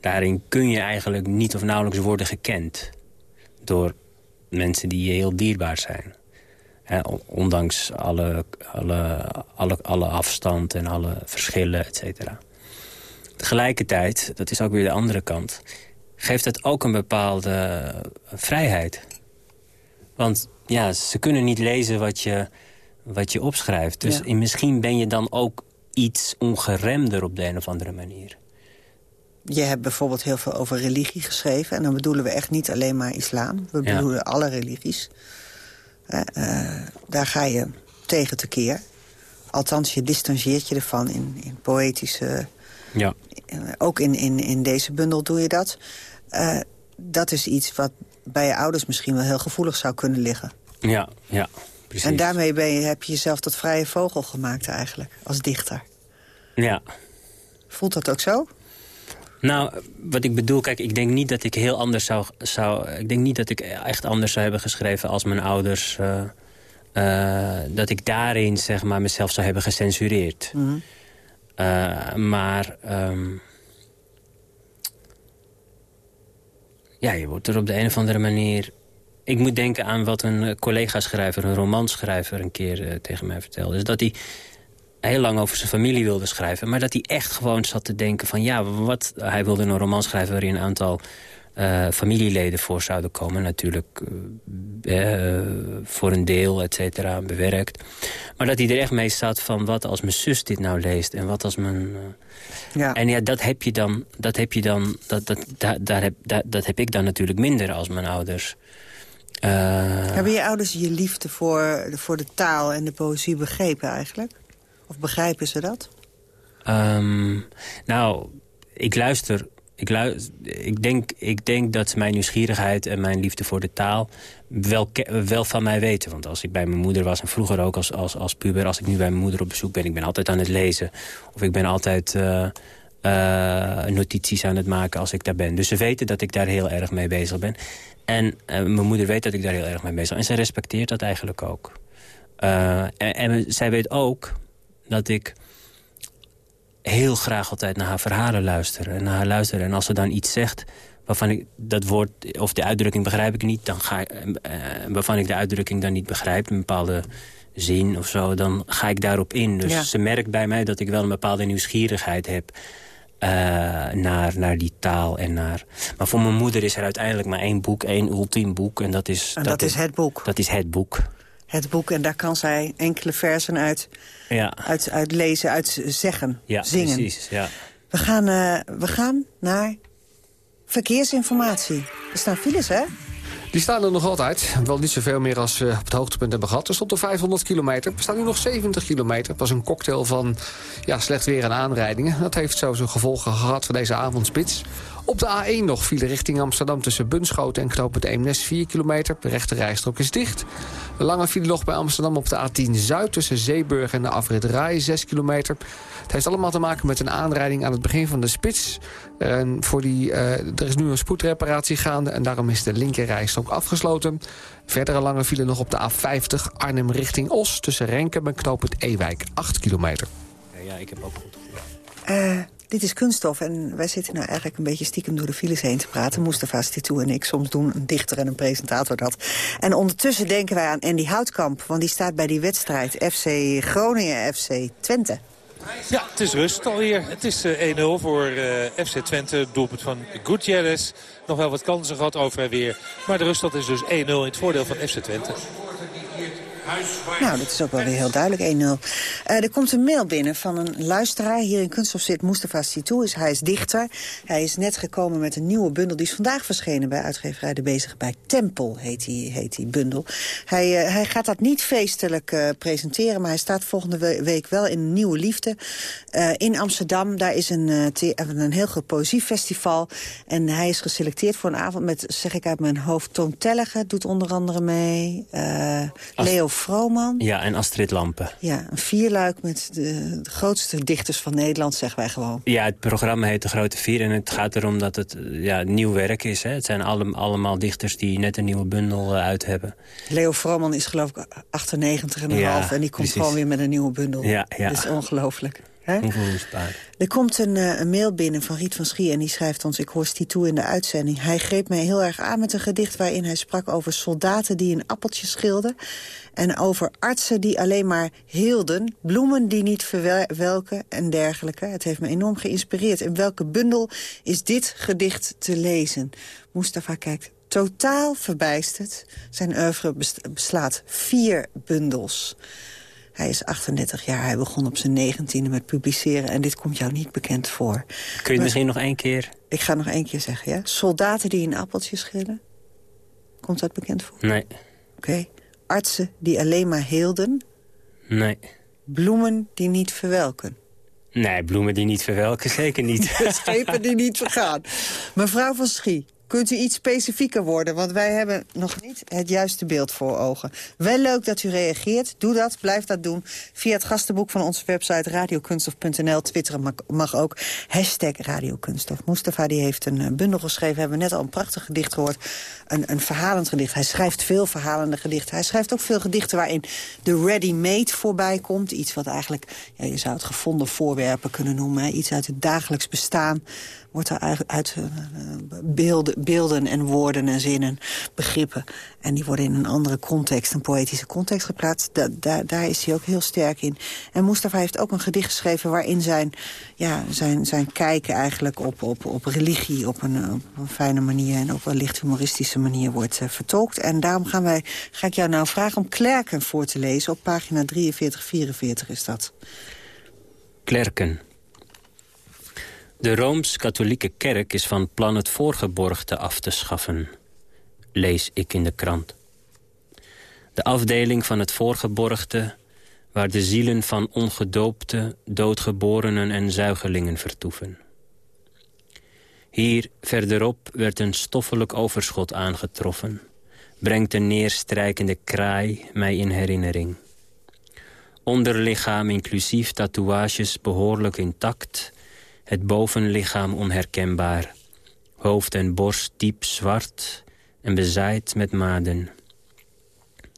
Daarin kun je eigenlijk niet of nauwelijks worden gekend... door mensen die je heel dierbaar zijn. He, ondanks alle, alle, alle, alle afstand en alle verschillen, et cetera. Tegelijkertijd, dat is ook weer de andere kant geeft het ook een bepaalde vrijheid. Want ja, ze kunnen niet lezen wat je, wat je opschrijft. Dus Ja. misschien ben je dan ook iets ongeremder op de een of andere manier. Je hebt bijvoorbeeld heel veel over religie geschreven. En dan bedoelen we echt niet alleen maar islam. We Ja. bedoelen alle religies. Eh, eh, daar ga je tegen tekeer. Althans, je distancieert je ervan in, in poëtische... Ja. eh, ook in, in, in deze bundel doe je dat. Dat is iets wat bij je ouders misschien wel heel gevoelig zou kunnen liggen. Ja, ja, precies. En daarmee ben je, heb je jezelf tot vrije vogel gemaakt eigenlijk, als dichter. Ja. Voelt dat ook zo? Nou, wat ik bedoel, kijk, ik denk niet dat ik heel anders zou... zou ik denk niet dat ik echt anders zou hebben geschreven als mijn ouders... eh, eh, dat ik daarin, zeg maar, mezelf zou hebben gecensureerd. Mhm. Uh, maar... Um, ja, je wordt er op de een of andere manier... Ik moet denken aan wat een collega-schrijver, een romanschrijver... een keer tegen mij vertelde. Dus dat hij heel lang over zijn familie wilde schrijven... maar dat hij echt gewoon zat te denken van... ja, wat, hij wilde een roman schrijven waarin een aantal... Uh, familieleden voor zouden komen. Natuurlijk uh, voor een deel, et cetera, bewerkt. Maar dat hij er echt mee zat van wat als mijn zus dit nou leest... en wat als mijn... Ja. En ja, dat heb je dan... Dat heb, je dan dat, dat, daar, daar heb, daar, dat heb ik dan natuurlijk minder als mijn ouders. Hebben je ouders je liefde voor, voor de taal en de poëzie begrepen eigenlijk? Of begrijpen ze dat? Um, nou, ik luister ik, luister, ik, denk, ik denk dat mijn nieuwsgierigheid en mijn liefde voor de taal wel, wel van mij weten. Want als ik bij mijn moeder was en vroeger ook als, als, als puber... als ik nu bij mijn moeder op bezoek ben, ik ben altijd aan het lezen. Of ik ben altijd uh, uh, notities aan het maken als ik daar ben. Dus ze weten dat ik daar heel erg mee bezig ben. En uh, mijn moeder weet dat ik daar heel erg mee bezig ben. En ze respecteert dat eigenlijk ook. En zij weet ook dat ik heel graag altijd naar haar verhalen luisteren. En naar haar luisteren. En als ze dan iets zegt waarvan ik dat woord of de uitdrukking begrijp ik niet... Dan ga, uh, waarvan ik de uitdrukking dan niet begrijp, een bepaalde zin of zo... dan ga ik daarop in. Dus ze merkt bij mij dat ik wel een bepaalde nieuwsgierigheid heb... Uh, naar, naar die taal en naar... Maar voor mijn moeder is er uiteindelijk maar één boek, één ultiem boek. En dat is, en dat, dat is, het boek? Dat is het boek. Het boek, en daar kan zij enkele versen uit, ja. uit, uit lezen, uit zeggen, ja, zingen. Precies, ja. we, gaan, uh, we gaan naar verkeersinformatie. Er staan files, hè? Die staan er nog altijd. Wel niet zoveel meer als we op het hoogtepunt hebben gehad. Er stond er 500 kilometer. Er staan nu nog 70 kilometer. Het was een cocktail van ja, slecht weer en aanrijdingen. Dat heeft zo zijn gevolgen gehad voor deze avondspits. Op de A1 nog file richting Amsterdam tussen Bunschoten en Knoopend Eemnes 4 kilometer. De rechte rijstrook is dicht. Lange file nog bij Amsterdam op de A10 Zuid tussen Zeeburg en de afrit Rai 6 kilometer. Het heeft allemaal te maken met een aanrijding aan het begin van de spits. En voor die, uh, er is nu een spoedreparatie gaande en daarom is de linkerrijstrook afgesloten. Verdere lange file nog op de A50 Arnhem richting Os tussen Renken en Knoopend Ewijk 8 kilometer. Ja, ik heb ook goed uh, dit is kunststof en wij zitten nou eigenlijk een beetje stiekem door de files heen te praten. Mustafa Stitou en ik. Soms doen een dichter en een presentator dat. En ondertussen denken wij aan Andy Houtkamp. Want die staat bij die wedstrijd FC Groningen, FC Twente. Ja, het is rust alweer. Het is uh, 1-0 voor uh, FC Twente. Doelpunt van Gutierrez. Nog wel wat kansen gehad over en weer. Maar de ruststand is dus 1-0 in het voordeel van FC Twente. Nou, dat is ook wel weer heel duidelijk, 1-0. Uh, er komt een mail binnen van een luisteraar. Hier in Kunststof zit Mustafa Sitou. Is, hij is dichter. Hij is net gekomen met een nieuwe bundel. Die is vandaag verschenen bij uitgeverij De Bezige bij Tempel, heet die, heet die bundel. Hij, uh, hij gaat dat niet feestelijk uh, presenteren... maar hij staat volgende week wel in Nieuwe Liefde. in Amsterdam, daar is een, een heel groot poëziefestival. En hij is geselecteerd voor een avond met, zeg ik uit mijn hoofd... Toon Tellige doet onder andere mee. Leo Vrooman. Ja, en Astrid Lampen. Ja, een vierluik met de, de, grootste dichters van Nederland, zeggen wij gewoon. Ja, het programma heet De Grote Vier en het gaat erom dat het ja, nieuw werk is. Hè. Het zijn alle, allemaal dichters die net een nieuwe bundel uh, uit hebben. Leo Vrooman is geloof ik 98 en een ja, half en die komt precies. gewoon weer met een nieuwe bundel. Ja, ja. Dat is ongelooflijk. Hè? Er komt een, uh, een, mail binnen van Riet van Schie en die schrijft ons... ik hoor toe in de uitzending. Hij greep mij heel erg aan met een gedicht waarin hij sprak over soldaten die een appeltje schilden... en over artsen die alleen maar hielden, bloemen die niet verwelken en dergelijke. Het heeft me enorm geïnspireerd. In welke bundel is dit gedicht te lezen? Mustafa kijkt totaal verbijsterd. Zijn oeuvre beslaat vier bundels... Hij is 38 jaar, hij begon op zijn negentiende met publiceren... en dit komt jou niet bekend voor. Kun je het misschien nog één keer... Ik ga nog één keer zeggen, ja? Soldaten die een appeltje schillen. Komt dat bekend voor? Nee. Oké. Okay. Artsen die alleen maar heelden. Nee. Bloemen die niet verwelken. Nee, bloemen die niet verwelken, zeker niet. Schepen die niet vergaan. Mevrouw van Schie, Kunt u iets specifieker worden? Want wij hebben nog niet het juiste beeld voor ogen. Wel leuk dat u reageert. Doe dat, blijf dat doen. Via het gastenboek van onze website radiokunstof.nl. Twitteren mag, ook. Hashtag radiokunstof. Mustafa die heeft een bundel geschreven. We hebben net al een prachtig gedicht gehoord. Een, een verhalend gedicht. Hij schrijft veel verhalende gedichten. Hij schrijft ook veel gedichten waarin de ready-made voorbij komt. Iets wat eigenlijk, ja, je zou het gevonden voorwerpen kunnen noemen. Iets uit het dagelijks bestaan wordt er uit, uit uh, beelden, beelden en woorden en zinnen, begrippen. En die worden in een andere context, een poëtische context geplaatst. Da, da, daar is hij ook heel sterk in. En Mustafa heeft ook een gedicht geschreven waarin zijn, ja, zijn, zijn kijken eigenlijk op, op, op religie op een, op een fijne manier en op een licht humoristische manier wordt uh, vertolkt. En daarom gaan wij, ga ik jou nou vragen om Klerken voor te lezen. Op pagina 43, 44 is dat. Klerken. De Rooms-Katholieke Kerk is van plan het voorgeborgte af te schaffen, lees ik in de krant. De afdeling van het voorgeborgte, waar de zielen van ongedoopte, doodgeborenen en zuigelingen vertoeven. Hier verderop werd een stoffelijk overschot aangetroffen, brengt een neerstrijkende kraai mij in herinnering. Onderlichaam inclusief tatoeages behoorlijk intact het bovenlichaam onherkenbaar. Hoofd en borst diep zwart en bezaaid met maden.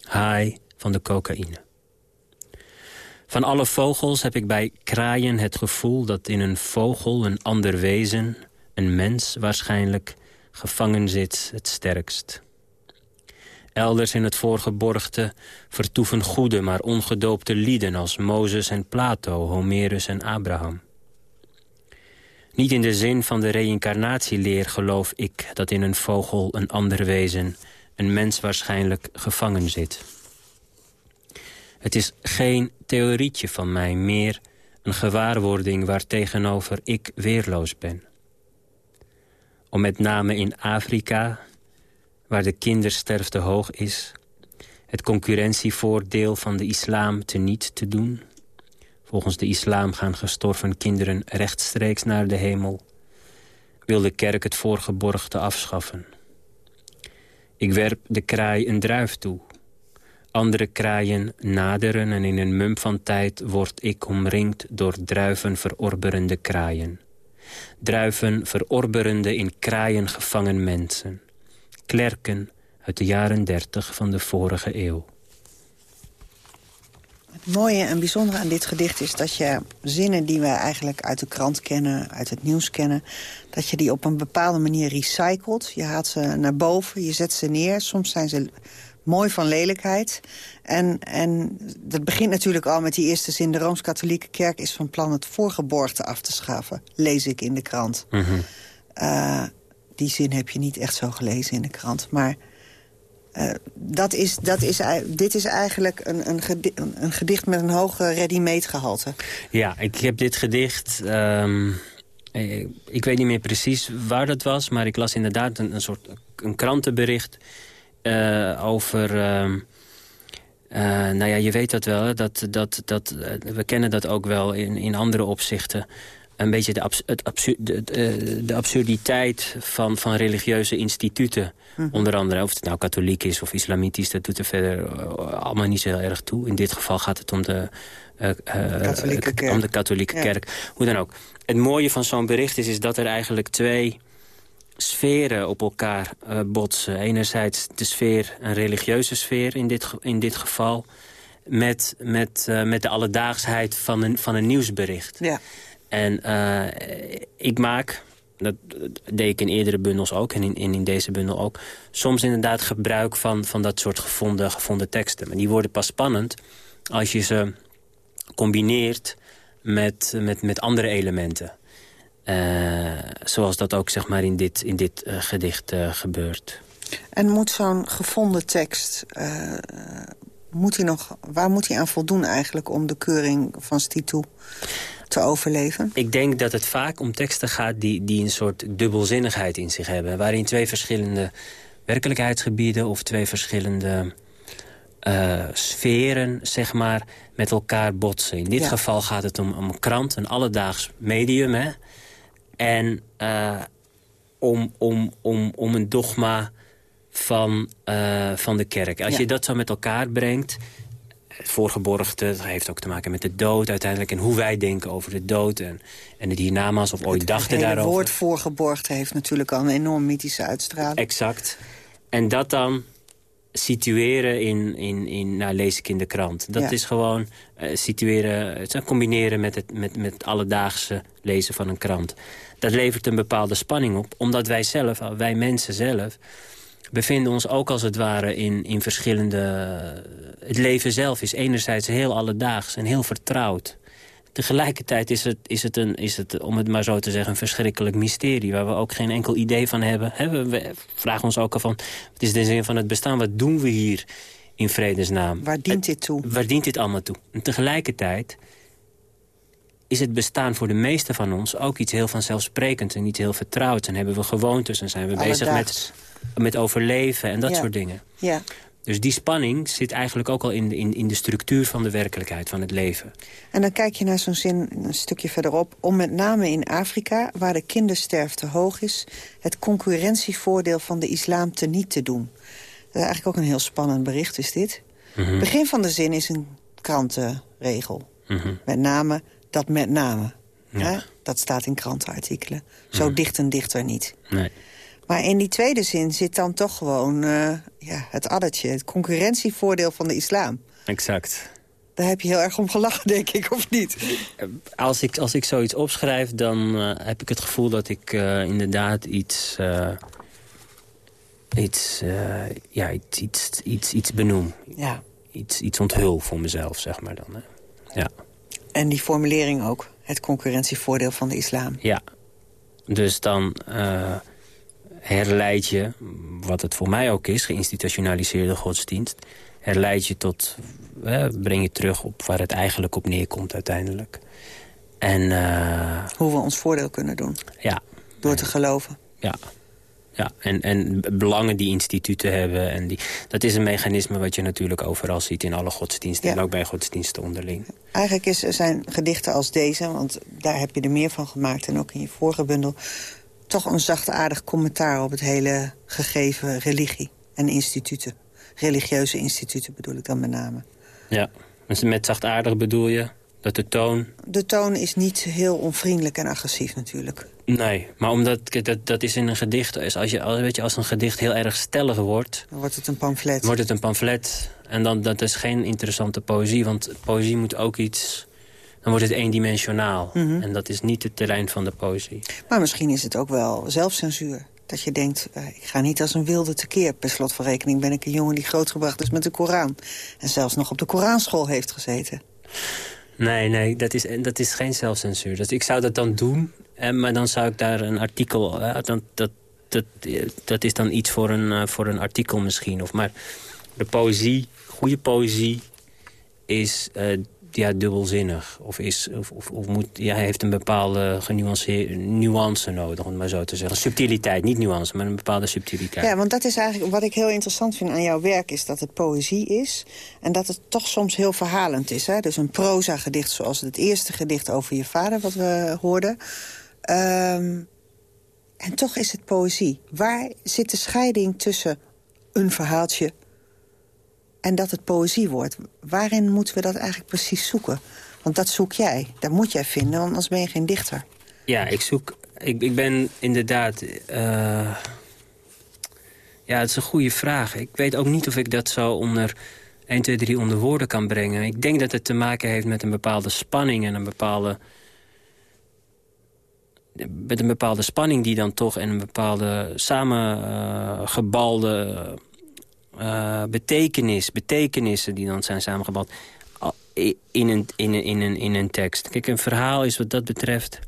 Haai van de cocaïne. Van alle vogels heb ik bij kraaien het gevoel dat in een vogel een ander wezen, een mens waarschijnlijk, gevangen zit het sterkst. Elders in het voorgeborgte vertoeven goede maar ongedoopte lieden... als Mozes en Plato, Homerus en Abraham. Niet in de zin van de reïncarnatieleer geloof ik... dat in een vogel een ander wezen, een mens waarschijnlijk, gevangen zit. Het is geen theorietje van mij, meer een gewaarwording... waartegenover ik weerloos ben. Om met name in Afrika, waar de kindersterfte hoog is... het concurrentievoordeel van de islam teniet te doen... Volgens de islam gaan gestorven kinderen rechtstreeks naar de hemel. Wil de kerk het voorgeborgte afschaffen. Ik werp de kraai een druif toe. Andere kraaien naderen en in een mum van tijd word ik omringd door druiven verorberende kraaien. Druiven verorberende in kraaien gevangen mensen. Klerken uit de jaren dertig van de vorige eeuw. Mooie en bijzondere aan dit gedicht is dat je zinnen die we eigenlijk uit de krant kennen, uit het nieuws kennen, dat je die op een bepaalde manier recycelt. Je haalt ze naar boven, je zet ze neer. Soms zijn ze mooi van lelijkheid. En, en dat begint natuurlijk al met die eerste zin. De Rooms-Katholieke Kerk is van plan het voorgeborgte af te schaffen. Lees ik in de krant. Mhm. Uh, die zin heb je niet echt zo gelezen in de krant. Maar uh, dat is, dat is, dit is eigenlijk een, een, gedicht, een gedicht met een hoge ready-made gehalte. Ja, ik heb dit gedicht... Um, ik weet niet meer precies waar dat was... maar ik las inderdaad een, soort een krantenbericht uh, over... Uh, nou ja, je weet dat wel, dat, dat, dat, we kennen dat ook wel in, in andere opzichten een beetje de, abs het absur de, de, de, absurditeit van, van religieuze instituten. Hm. Onder andere, of het nou katholiek is of islamitisch... dat doet er verder uh, allemaal niet zo heel erg toe. In dit geval gaat het om de, uh, katholieke, kerk. Om de katholieke ja. kerk. Hoe dan ook. Het mooie van zo'n bericht is, is dat er eigenlijk twee sferen op elkaar uh, botsen. Enerzijds de sfeer, een religieuze sfeer in dit, in dit geval... met, met, met de alledaagsheid van een, van een nieuwsbericht. Ja. En uh, ik maak, dat deed ik in eerdere bundels ook en in, in, deze bundel ook... soms inderdaad gebruik van, van dat soort gevonden, gevonden teksten. Maar die worden pas spannend als je ze combineert met, met, met andere elementen. Uh, zoals dat ook zeg maar, in dit, in dit uh, gedicht gebeurt. En moet zo'n gevonden tekst... moet hij nog, waar moet hij aan voldoen eigenlijk om de keuring van Stitu te overleven? Ik denk dat het vaak om teksten gaat die, die een soort dubbelzinnigheid in zich hebben. Waarin twee verschillende werkelijkheidsgebieden of twee verschillende uh, sferen, zeg maar, met elkaar botsen. In dit ja. geval gaat het om, om een krant, een alledaags medium. Hè? En uh, om, om, om, om een dogma van, uh, van de kerk. Als ja. je dat zo met elkaar brengt... Het voorgeborgte, dat heeft ook te maken met de dood uiteindelijk... en hoe wij denken over de dood en, en het hiernamaals of ooit dachten daarover. Het woord voorgeborgte heeft natuurlijk al een enorm mythische uitstraling. Exact. En dat dan situeren in, in, in nou, lees ik in de krant. Dat ja. is gewoon uh, situeren, het combineren met het met, met alledaagse lezen van een krant. Dat levert een bepaalde spanning op, omdat wij zelf, wij mensen zelf bevinden ons ook als het ware in, in verschillende... Het leven zelf is enerzijds heel alledaags en heel vertrouwd. Tegelijkertijd is het, is, het een, is het, om het maar zo te zeggen, een verschrikkelijk mysterie... waar we ook geen enkel idee van hebben. He, we vragen ons ook al van, wat is de zin van het bestaan? Wat doen we hier in vredesnaam? Waar dient dit toe? Waar dient dit allemaal toe? En tegelijkertijd is het bestaan voor de meesten van ons ook iets heel vanzelfsprekends... en niet heel vertrouwd. En hebben we gewoontes en zijn we bezig met, met overleven en dat ja. soort dingen. Ja. Dus die spanning zit eigenlijk ook al in de, in, in de structuur van de werkelijkheid, van het leven. En dan kijk je naar zo'n zin een stukje verderop. Om met name in Afrika, waar de kindersterfte hoog is... het concurrentievoordeel van de islam teniet te doen. Dat is eigenlijk ook een heel spannend bericht, is dit. Mhm. Het mm -hmm. begin van de zin is een krantenregel. Mm -hmm. Met name, dat met name. Ja. Dat staat in krantenartikelen. Zo Mhm. dicht en dichter niet. Nee. Maar in die tweede zin zit dan toch gewoon uh, ja, het addertje. Het concurrentievoordeel van de islam. Exact. Daar heb je heel erg om gelachen, denk ik, of niet? Als ik, als ik zoiets opschrijf, dan uh, heb ik het gevoel dat ik uh, inderdaad iets... iets, ja, iets, iets, iets, iets benoem. Ja. Iets, iets onthul voor mezelf, zeg maar dan. Hè. Ja. En die formulering ook, het concurrentievoordeel van de islam. Ja. Dus dan herleid je, wat het voor mij ook is, geïnstitutionaliseerde godsdienst... herleid je tot, breng je terug op waar het eigenlijk op neerkomt uiteindelijk. En, uh, Hoe we ons voordeel kunnen doen. Ja. Door te geloven. Ja. Ja, en, en belangen die instituten hebben. En die, dat is een mechanisme wat je natuurlijk overal ziet in alle godsdiensten. En ook bij godsdiensten onderling. Eigenlijk is, zijn gedichten als deze, want daar heb je er meer van gemaakt... en ook in je vorige bundel, toch een zachtaardig commentaar... op het hele gegeven religie en instituten. Religieuze instituten bedoel ik dan met name. Ja, met zachtaardig bedoel je dat de toon... De toon is niet heel onvriendelijk en agressief natuurlijk. Nee, maar omdat dat, dat is in een gedicht... Is als, je, weet je, als een gedicht heel erg stellig wordt... Dan wordt het een pamflet. Wordt het een pamflet. En dan dat is geen interessante poëzie. Want poëzie moet ook iets... Dan wordt het eendimensionaal. Mm -hmm. En dat is niet het terrein van de poëzie. Maar misschien is het ook wel zelfcensuur. Dat je denkt, uh, ik ga niet als een wilde tekeer. Per slot van rekening ben ik een jongen die grootgebracht is met de Koran. En zelfs nog op de Koranschool heeft gezeten. Nee, nee, dat is, dat is geen zelfcensuur. Dus ik zou dat dan doen, maar dan zou ik daar een artikel... dan, dat, dat, dat is dan iets voor een, voor een artikel misschien. Of, maar de poëzie, goede poëzie, is uh, ja, dubbelzinnig. Of, is, of, of, moet, ja, heeft een bepaalde nuance nodig, om maar zo te zeggen. Subtiliteit, niet nuance, maar een bepaalde subtiliteit. Ja, want dat is eigenlijk wat ik heel interessant vind aan jouw werk... is dat het poëzie is en dat het toch soms heel verhalend is. Hè? Dus een proza-gedicht zoals het eerste gedicht over je vader... wat we hoorden. Um, en toch is het poëzie. Waar zit de scheiding tussen een verhaaltje en dat het poëzie wordt. Waarin moeten we dat eigenlijk precies zoeken? Want dat zoek jij, dat moet jij vinden, want anders ben je geen dichter. Ja, ik zoek... Ik, ik ben inderdaad... Uh, ja, het is een goede vraag. Ik weet ook niet of ik dat zo onder 1, 2, 3 onder woorden kan brengen. Ik denk dat het te maken heeft met een bepaalde spanning en een bepaalde... Met een bepaalde spanning die dan toch en een bepaalde samengebalde... Uh, betekenis, betekenissen die dan zijn samengebald in een, in, een, in, een, in een tekst. Kijk, een verhaal is wat dat betreft...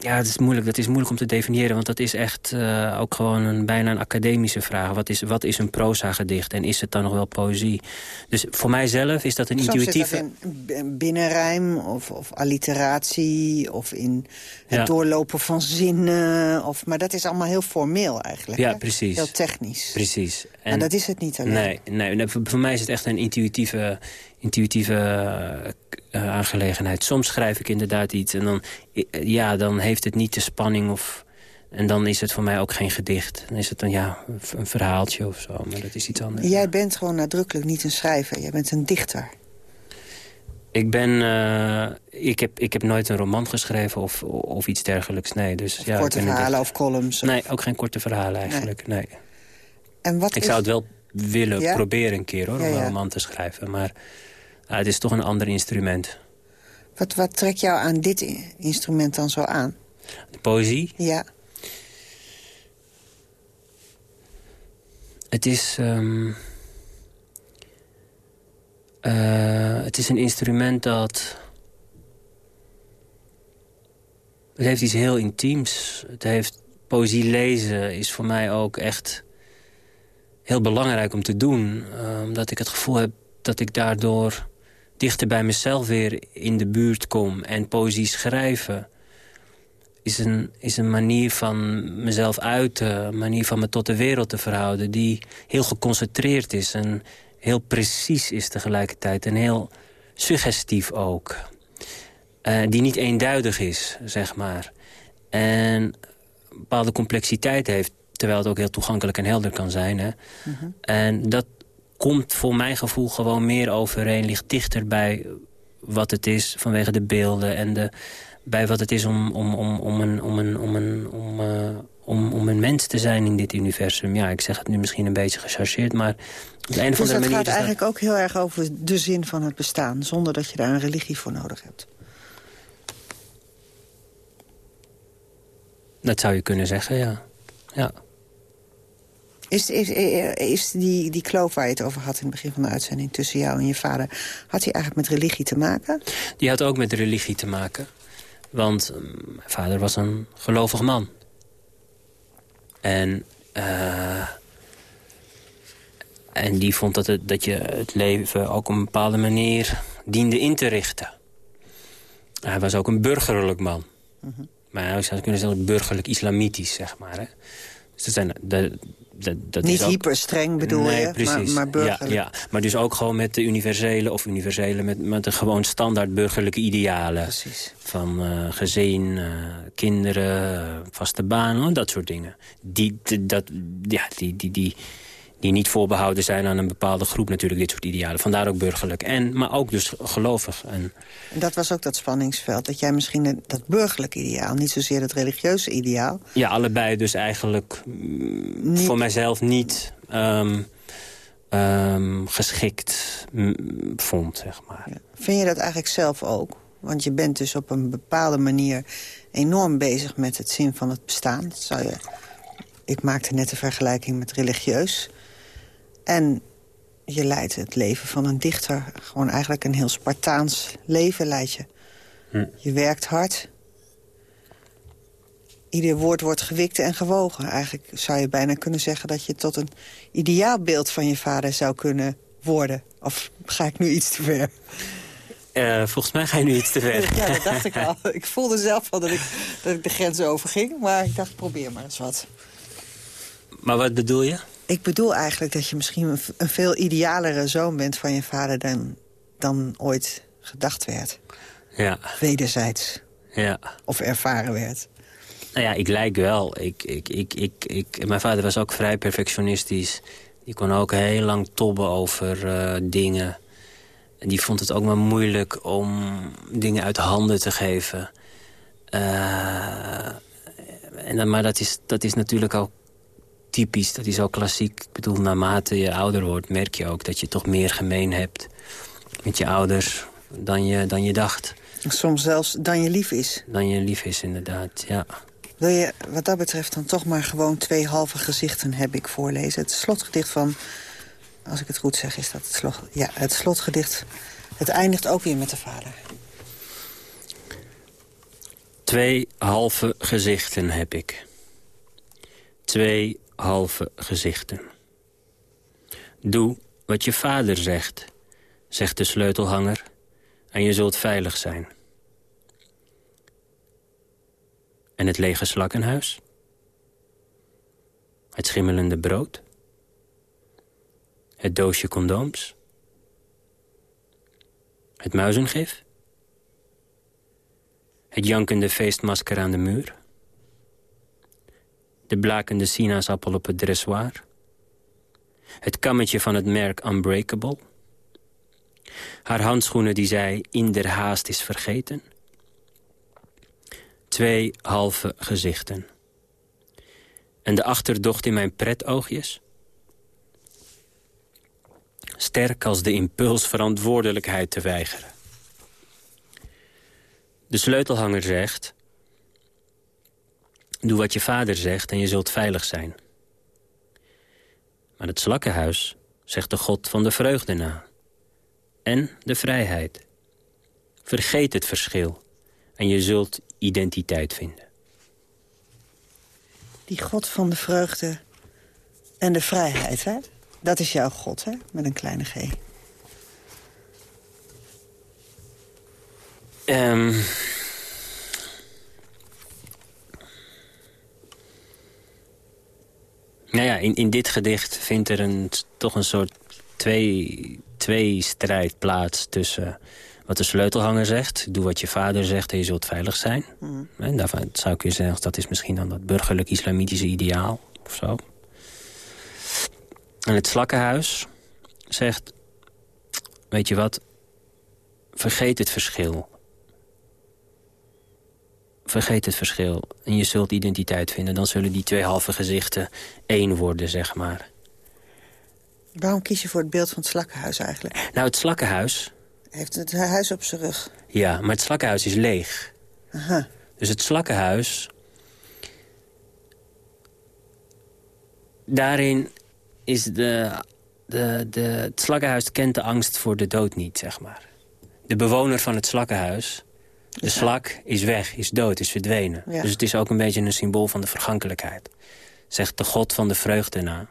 Ja, het is moeilijk. Dat is moeilijk om te definiëren, want dat is echt uh, ook gewoon een, bijna een academische vraag. Wat is, wat is een proza-gedicht en is het dan nog wel poëzie? Dus voor mijzelf is dat een Soms intuïtieve... In binnenrijm of, of alliteratie of in het ja. doorlopen van zinnen. Of, maar dat is allemaal heel formeel eigenlijk. Ja, hè? precies. Heel technisch. Precies. En maar dat is het niet alleen. Nee, nee voor mij is het echt een intuïtieve intuïtieve uh, aangelegenheid. Soms schrijf ik inderdaad iets en dan, ja, dan heeft het niet de spanning of... En dan is het voor mij ook geen gedicht. Dan is het een, ja, een verhaaltje of zo, maar dat is iets anders. Jij bent gewoon nadrukkelijk niet een schrijver, jij bent een dichter. Ik ben, uh, ik heb, ik heb nooit een roman geschreven of, of iets dergelijks, nee. Dus, of ja, korte verhalen of columns? Nee, ook geen korte verhalen eigenlijk, nee. nee. En wat ik is... zou het wel willen ja? proberen een keer, hoor, om een roman te schrijven. Maar uh, het is toch een ander instrument. Wat, wat trekt jou aan dit instrument dan zo aan? De poëzie? Ja. Het is... Um, uh, het is een instrument dat... Het heeft iets heel intiems. Het heeft... Poëzie lezen is voor mij ook echt heel belangrijk om te doen. Uh, omdat ik het gevoel heb dat ik daardoor dichter bij mezelf weer in de buurt kom. En poëzie schrijven is een, is een manier van mezelf uiten. Een manier van me tot de wereld te verhouden. Die heel geconcentreerd is en heel precies is tegelijkertijd. En heel suggestief ook. Uh, die niet eenduidig is, zeg maar. En een bepaalde complexiteit heeft. Terwijl het ook heel toegankelijk en helder kan zijn. Hè? Mhm. Uh -huh. En dat komt voor mijn gevoel gewoon meer overeen. Ligt dichter bij wat het is vanwege de beelden. En de, bij wat het is om, om, om, om, een, om, een, om, een, om, uh, om, om een mens te zijn in dit universum. Ja, ik zeg het nu misschien een beetje gechargeerd, maar... Op de een dus of andere dat gaat eigenlijk ook heel erg over de zin van het bestaan... zonder dat je daar een religie voor nodig hebt. Dat zou je kunnen zeggen, ja. ja. Is, is, is die, die kloof waar je het over had in het begin van de uitzending... tussen jou en je vader, had die eigenlijk met religie te maken? Die had ook met religie te maken. Want mm, mijn vader was een gelovig man. En, uh, en die vond dat, het, dat je het leven ook op een bepaalde manier diende in te richten. Hij was ook een burgerlijk man. Mm -hmm. Maar hij zou kunnen zeggen burgerlijk-islamitisch, zeg maar. Hè? Dus dat zijn, de, dat, dat Niet ook... hyper streng bedoel nee, je, precies. Maar, maar burgerlijk. Ja, ja, maar dus ook gewoon met de universele, of universele... met, met de gewoon standaard burgerlijke idealen. Precies. Van uh, gezin, uh, kinderen, vaste baan, dat soort dingen. Die, dat, ja, die, die, die, die niet voorbehouden zijn aan een bepaalde groep natuurlijk, dit soort idealen. Vandaar ook burgerlijk, en, maar ook dus gelovig. En... dat was ook dat spanningsveld, dat jij misschien dat burgerlijke ideaal... niet zozeer het religieuze ideaal... Ja, allebei dus eigenlijk niet... voor mijzelf niet um, um, geschikt vond, zeg maar. Ja. Vind je dat eigenlijk zelf ook? Want je bent dus op een bepaalde manier enorm bezig met het zin van het bestaan. Dat zou je... Ik maakte net de vergelijking met religieus. En je leidt het leven van een dichter. Gewoon eigenlijk een heel Spartaans leven leid je. Hm. Je werkt hard. Ieder woord wordt gewikt en gewogen. Eigenlijk zou je bijna kunnen zeggen dat je tot een ideaalbeeld van je vader zou kunnen worden. Of ga ik nu iets te ver? Uh, volgens mij ga je nu iets te ver. ja, dat dacht ik al. Ik voelde zelf al dat ik, dat ik de grens overging. Maar ik dacht, probeer maar eens wat. Maar wat bedoel je? Ik bedoel eigenlijk dat je misschien een veel idealere zoon bent van je vader... dan, dan ooit gedacht werd. Ja. Wederzijds. Ja. Of ervaren werd. Nou ja, ik lijk wel. Ik, ik, ik, ik, ik, mijn vader was ook vrij perfectionistisch. Die kon ook heel lang tobben over uh, dingen. En die vond het ook maar moeilijk om dingen uit handen te geven. Uh, en, maar dat is, dat is natuurlijk ook typisch, dat is ook klassiek. Ik bedoel, naarmate je ouder wordt, merk je ook dat je toch meer gemeen hebt met je ouders dan je, dan je dacht. Soms zelfs dan je lief is. Dan je lief is, inderdaad, ja. Wil je wat dat betreft dan toch maar gewoon twee halve gezichten heb ik voorlezen? Het slotgedicht van, als ik het goed zeg, is dat het slot... Ja, het slotgedicht, het eindigt ook weer met de vader. Twee halve gezichten heb ik. Twee halve gezichten. Doe wat je vader zegt, zegt de sleutelhanger, en je zult veilig zijn. En het lege slakkenhuis? Het schimmelende brood? Het doosje condooms? Het muizengif? Het jankende feestmasker aan de muur? De blakende sinaasappel op het dressoir. Het kammetje van het merk Unbreakable. Haar handschoenen die zij in der haast is vergeten. Twee halve gezichten. En de achterdocht in mijn pretoogjes. Sterk als de impuls verantwoordelijkheid te weigeren. De sleutelhanger zegt... Doe wat je vader zegt en je zult veilig zijn. Maar het slakkenhuis zegt de God van de vreugde na. En de vrijheid. Vergeet het verschil en je zult identiteit vinden. Die God van de vreugde en de vrijheid, hè? Dat is jouw God, hè? Met een kleine g. Um, ja, in, in dit gedicht vindt er een, toch een soort twee, twee strijd plaats tussen wat de sleutelhanger zegt. Doe wat je vader zegt en je zult veilig zijn. Mm. En daarvan zou ik je zeggen, dat is misschien dan dat burgerlijk-islamitische ideaal of zo. En het slakkenhuis zegt, weet je wat, vergeet het verschil vergeet het verschil. En je zult identiteit vinden. Dan zullen die twee halve gezichten één worden, zeg maar. Waarom kies je voor het beeld van het slakkenhuis eigenlijk? Nou, het slakkenhuis... Heeft het huis op zijn rug? Ja, maar het slakkenhuis is leeg. Aha. Dus het slakkenhuis... Daarin is de, de, de, het slakkenhuis kent de angst voor de dood niet, zeg maar. De bewoner van het slakkenhuis, de slak, is weg, is dood, is verdwenen. Ja. Dus het is ook een beetje een symbool van de vergankelijkheid. Zegt de god van de vreugde na.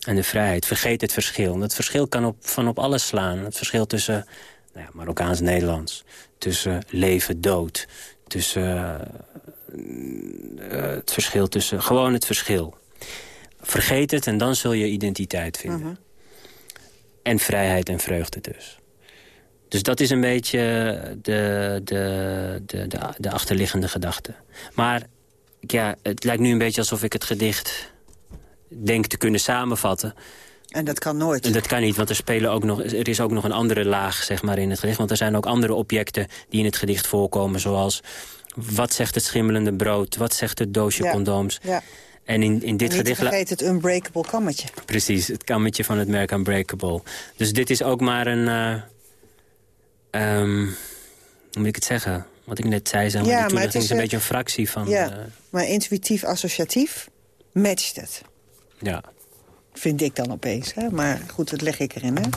En de vrijheid. Vergeet het verschil. Het verschil kan op, van op alles slaan. Het verschil tussen nou ja, Marokkaans-Nederlands. Tussen leven-dood. Tussen... eh, eh, het verschil tussen... Gewoon het verschil. Vergeet het en dan zul je identiteit vinden. Mhm. En vrijheid en vreugde dus. Dus dat is een beetje de, de, de, de, de achterliggende gedachte. Maar ja, het lijkt nu een beetje alsof ik het gedicht denk te kunnen samenvatten. En dat kan nooit. En dat kan niet, want er, spelen ook nog, er is ook nog een andere laag zeg maar, in het gedicht. Want er zijn ook andere objecten die in het gedicht voorkomen. Zoals, wat zegt het schimmelende brood? Wat zegt het doosje Ja. condooms? Ja. En in, in dit gedicht... vergeet het unbreakable kammetje. Precies, het kammetje van het merk Unbreakable. Dus dit is ook maar een... eh, ehm, hoe moet ik het zeggen? Wat ik net zei, zeg maar, Ja, die toelichting is een eh, beetje een fractie van... ja, eh, maar intuïtief associatief matcht het. ja. Vind ik dan opeens. Hè? Maar goed, dat leg ik erin. Hè?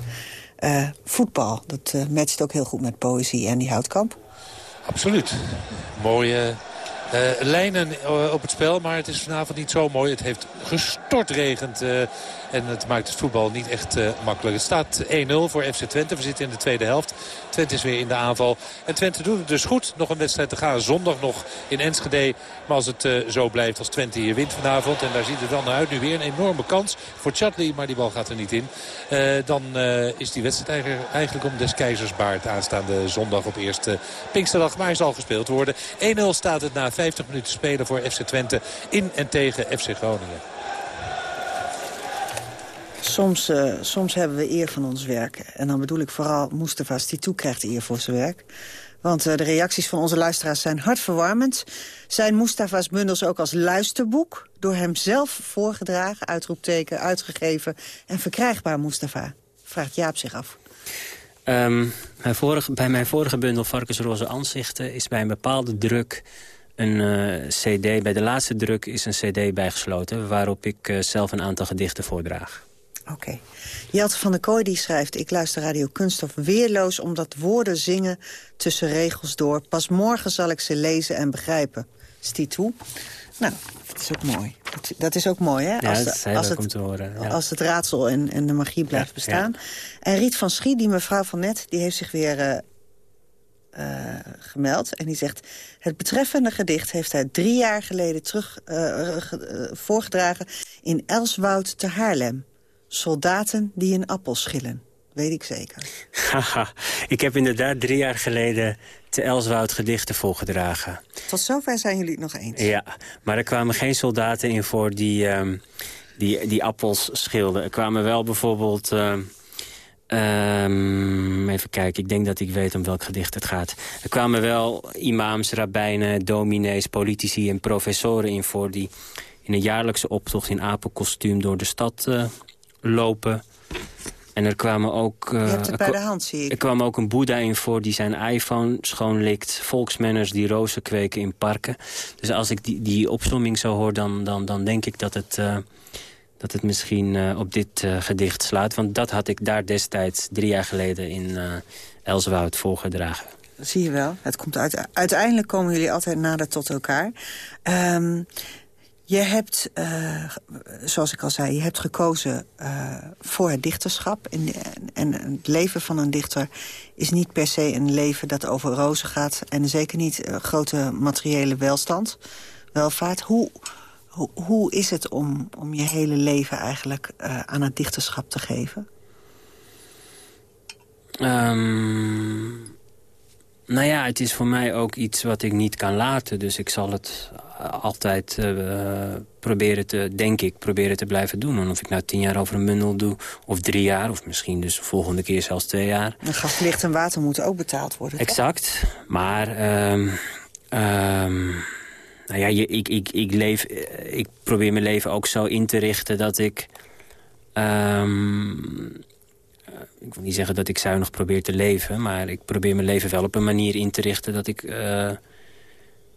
Eh, voetbal, dat matcht ook heel goed met poëzie en die houtkamp. Absoluut. Mooie eh, lijnen op het spel, maar het is vanavond niet zo mooi. Het heeft gestortregend eh, en het maakt het voetbal niet echt eh, makkelijk. Het staat 1-0 voor FC Twente. We zitten in de tweede helft. Twente is weer in de aanval. En Twente doet het dus goed. Nog een wedstrijd te gaan. Zondag nog in Enschede. Maar als het eh, zo blijft als Twente hier wint vanavond... en daar ziet het dan naar uit. Nu weer een enorme kans voor Chatley, maar die bal gaat er niet in. Eh, dan eh, is die wedstrijd eigenlijk- om des keizers baard aanstaande zondag op eerste Pinksterdag. Maar hij zal gespeeld worden. 1-0 staat het na 50 minuten spelen voor FC Twente in en tegen FC Groningen. Soms, eh, soms hebben we eer van ons werk. En dan bedoel ik vooral Mustafa Stitou krijgt eer voor zijn werk. Want eh, de reacties van onze luisteraars zijn hartverwarmend. Zijn Mustafa's bundels ook als luisterboek... door hem zelf voorgedragen, uitroepteken, uitgegeven... en verkrijgbaar, Mustafa? Vraagt Jaap zich af. Ehm, bij mijn vorige bundel Varkensroze Anzichten... is bij een bepaalde druk een eh, cd... bij de laatste druk is een cd bijgesloten... waarop ik zelf een aantal gedichten voordraag. Oké. Jelte van der Kooi die schrijft... Ik luister Radio Kunststof weerloos omdat woorden zingen tussen regels door. Pas morgen zal ik ze lezen en begrijpen. Stiet Nou, dat is ook mooi. Dat, dat is ook mooi, hè? Ja, Als de- als het- om te horen. Ja. Als het raadsel en, en de magie blijft Ja, bestaan. En Riet van Schie, die mevrouw van net, die heeft zich weer eh, eh, gemeld. En die zegt, het betreffende gedicht heeft hij drie jaar geleden terug eh, voorgedragen... in Elswoud te Haarlem. Soldaten die een appel schillen. Weet ik zeker. Haha, ik heb inderdaad drie jaar geleden te Elswoud gedichten voorgedragen. Tot zover zijn jullie het nog eens. Ja, maar er kwamen geen soldaten in voor die, ehm, die, die appels schilden. Er kwamen wel bijvoorbeeld... ehm, ehm, even kijken, ik denk dat ik weet om welk gedicht het gaat. Er kwamen wel imams, rabbijnen, dominees, politici en professoren in voor... die in een jaarlijkse optocht in apenkostuum door de stad eh, lopen... En er kwamen ook... Je eh, hebt het er bij de hand, zie ik. er kwam ook een boeddha in voor die zijn iPhone schoonlikt. Volksmanners die rozen kweken in parken. Dus als ik die, die opsomming zo hoor, dan, dan, dan denk ik dat het, eh, dat het misschien eh, op dit eh, gedicht slaat. Want dat had ik daar destijds drie jaar geleden in eh Elswoud voorgedragen. Zie je wel. Het komt uit, uiteindelijk komen jullie altijd nader tot elkaar. Ehm, je hebt, eh, zoals ik al zei, je hebt gekozen eh, voor het dichterschap. En, en, het leven van een dichter is niet per se een leven dat over rozen gaat. En zeker niet eh, grote materiële welstand, welvaart. Hoe, hoe, hoe is het om, om je hele leven eigenlijk aan het dichterschap te geven? Ehm, nou ja, het is voor mij ook iets wat ik niet kan laten. Dus ik zal het altijd eh, proberen te, denk ik, proberen te blijven doen. En of ik nou tien jaar over een bundel doe, of drie jaar... of misschien dus de volgende keer zelfs twee jaar. En gas, licht en water moeten ook betaald worden. toch? Exact. Maar ehm, ehm, nou ja, ik, ik, ik, leef, eh, ik probeer mijn leven ook zo in te richten dat ik... ehm, eh, ik wil niet zeggen dat ik zuinig probeer te leven... maar ik probeer mijn leven wel op een manier in te richten... dat ik, eh,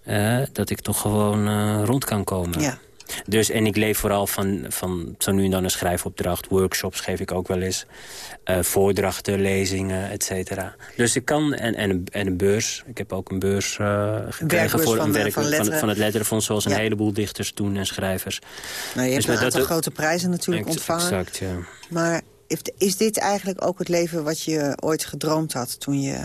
eh, dat ik toch gewoon eh, rond kan komen. Ja. Dus, en ik leef vooral van, van zo nu en dan een schrijfopdracht. Workshops geef ik ook wel eens. Uh, voordrachten, lezingen, et cetera. Dus ik kan, en, en, en een beurs. Ik heb ook een beurs uh, gekregen voor een werk van, van, van, het Letterenfonds... zoals een heleboel dichters doen en schrijvers. Nou, je hebt dus een aantal grote prijzen natuurlijk ontvangen. Exact, ja. Maar is dit eigenlijk ook het leven wat je ooit gedroomd had toen je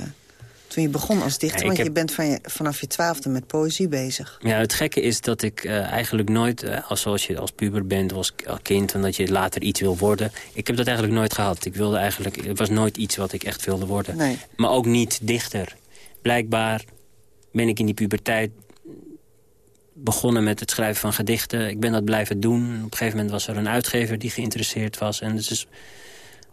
toen je begon als dichter? want je bent van je, vanaf je twaalfde met poëzie bezig. Ja, het gekke is dat ik uh, eigenlijk nooit, uh, als, zoals je als puber bent of als kind... en dat je later iets wil worden. Ik heb dat eigenlijk nooit gehad. Ik wilde eigenlijk, het was nooit iets wat ik echt wilde worden. Nee. Maar ook niet dichter. Blijkbaar ben ik in die puberteit begonnen met het schrijven van gedichten. Ik ben dat blijven doen. Op een gegeven moment was er een uitgever die geïnteresseerd was. En het is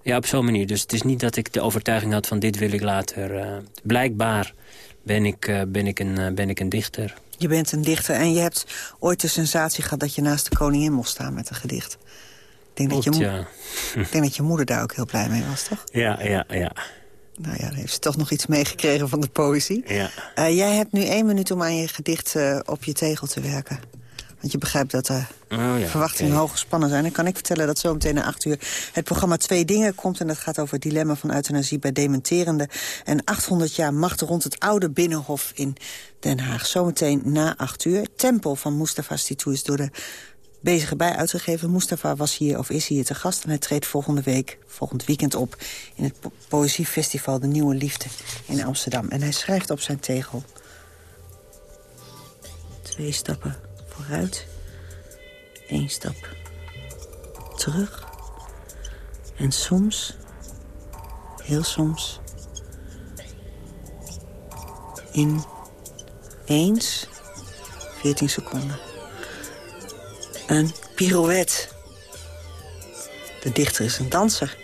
ja, op zo'n manier. Dus het is niet dat ik de overtuiging had van dit wil ik later. Uh, blijkbaar ben ik, uh, ben, ik een, uh, ben ik een dichter. Je bent een dichter en je hebt ooit de sensatie gehad... dat je naast de koningin mocht staan met een gedicht. Ik denk, Goed, dat, je ja. ik denk dat je moeder daar ook heel blij mee was, toch? Ja, ja, ja. Nou ja, dan heeft ze toch nog iets meegekregen van de poëzie. Ja. jij hebt nu één minuut om aan je gedicht op je tegel te werken. Want je begrijpt dat de oh, ja, verwachtingen okay. hoog gespannen zijn. Dan kan ik vertellen dat zometeen na acht uur het programma Twee Dingen komt. En dat gaat over het dilemma van euthanasie bij dementerende. En 800 jaar macht rond het oude Binnenhof in Den Haag. Zometeen na acht uur. Tempel van Mustafa Stitou is door de bezige bij uitgegeven. Mustafa was hier of is hier te gast. En hij treedt volgende week, volgend weekend op... in het po Poëziefestival De Nieuwe Liefde in Amsterdam. En hij schrijft op zijn tegel... Twee stappen vooruit. Eén stap terug. En soms, heel soms... in eens 14 seconden. Een pirouette. De dichter is een danser.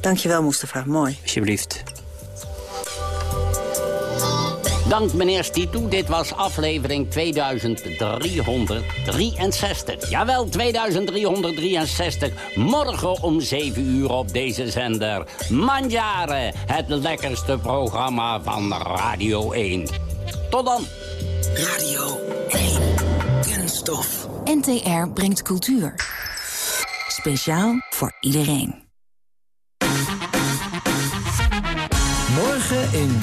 Dankjewel, Mustafa. Mooi. Alsjeblieft. Dank meneer Stitu, dit was aflevering 2363. Jawel, 2363. Morgen om 7 uur op deze zender. Mandjaren, het lekkerste programma van Radio 1. Tot dan. Radio 1. Kunststof. NTR brengt cultuur. Speciaal voor iedereen. Morgen in...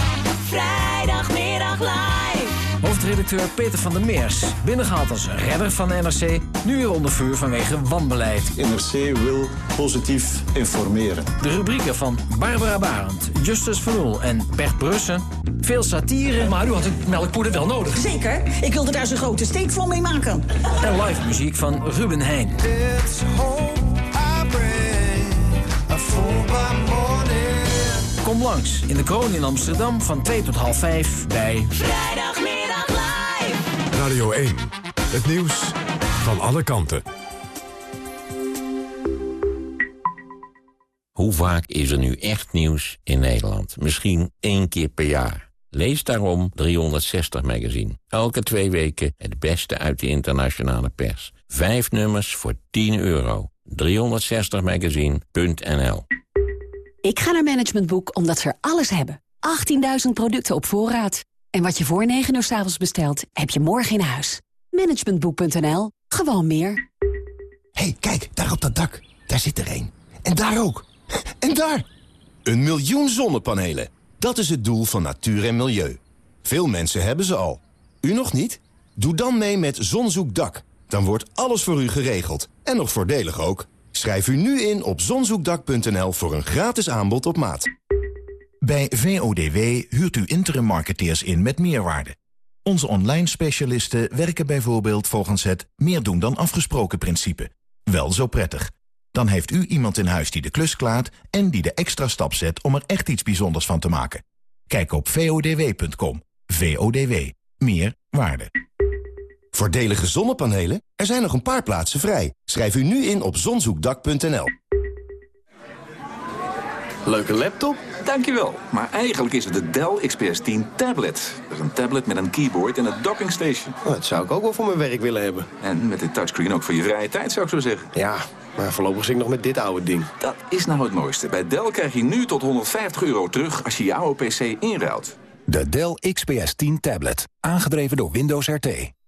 Vrijdagmiddag live. Hoofdredacteur Peter van der Meers. Binnengehaald als redder van de NRC. Nu weer onder vuur vanwege wanbeleid. NRC wil positief informeren. De rubrieken van Barbara Barend, Justus Van Oel en Bert Brussen. Veel satire. Maar u had het melkpoeder wel nodig. Zeker. Ik wilde daar zo'n grote steekvlam mee maken. En live muziek van Ruben Heijn. It's hope I bring, a. Kom langs in de Kroon in Amsterdam van 2 tot half 5 bij... Vrijdagmiddag live. Radio 1. Het nieuws van alle kanten. Hoe vaak is er nu echt nieuws in Nederland? Misschien één keer per jaar. Lees daarom 360 Magazine. Elke twee weken het beste uit de internationale pers. Vijf nummers voor 10 euro. 360magazine.nl Ik ga naar Management Boek omdat ze er alles hebben. 18.000 producten op voorraad. En wat je voor 9 uur s avonds bestelt, heb je morgen in huis. Managementboek.nl. Gewoon meer. hey, kijk, daar op dat dak. Daar zit er één. En daar ook. En daar! Een miljoen zonnepanelen. Dat is het doel van natuur en milieu. Veel mensen hebben ze al. U nog niet? Doe dan mee met Zonzoekdak. Dan wordt alles voor u geregeld. En nog voordelig ook. Schrijf u nu in op zonzoekdak.nl voor een gratis aanbod op maat. Bij VODW huurt u interim marketeers in met meerwaarde. Onze online specialisten werken bijvoorbeeld volgens het meer doen dan afgesproken principe. Wel zo prettig. Dan heeft u iemand in huis die de klus klaart en die de extra stap zet om er echt iets bijzonders van te maken. Kijk op vodw.com. VODW. Meer waarde. Voordelige zonnepanelen? Er zijn nog een paar plaatsen vrij. Schrijf u nu in op zonzoekdak.nl. Leuke laptop? Dankjewel. Maar eigenlijk is het de Dell XPS 10 tablet. Dat is een tablet met een keyboard en een docking station. Oh, dat zou ik ook wel voor mijn werk willen hebben. En met dit touchscreen ook voor je vrije tijd, zou ik zo zeggen. Ja, maar voorlopig zit ik nog met dit oude ding. Dat is nou het mooiste. Bij Dell krijg je nu tot 150 euro terug als je je oude PC inruilt. De Dell XPS 10 tablet. Aangedreven door Windows RT.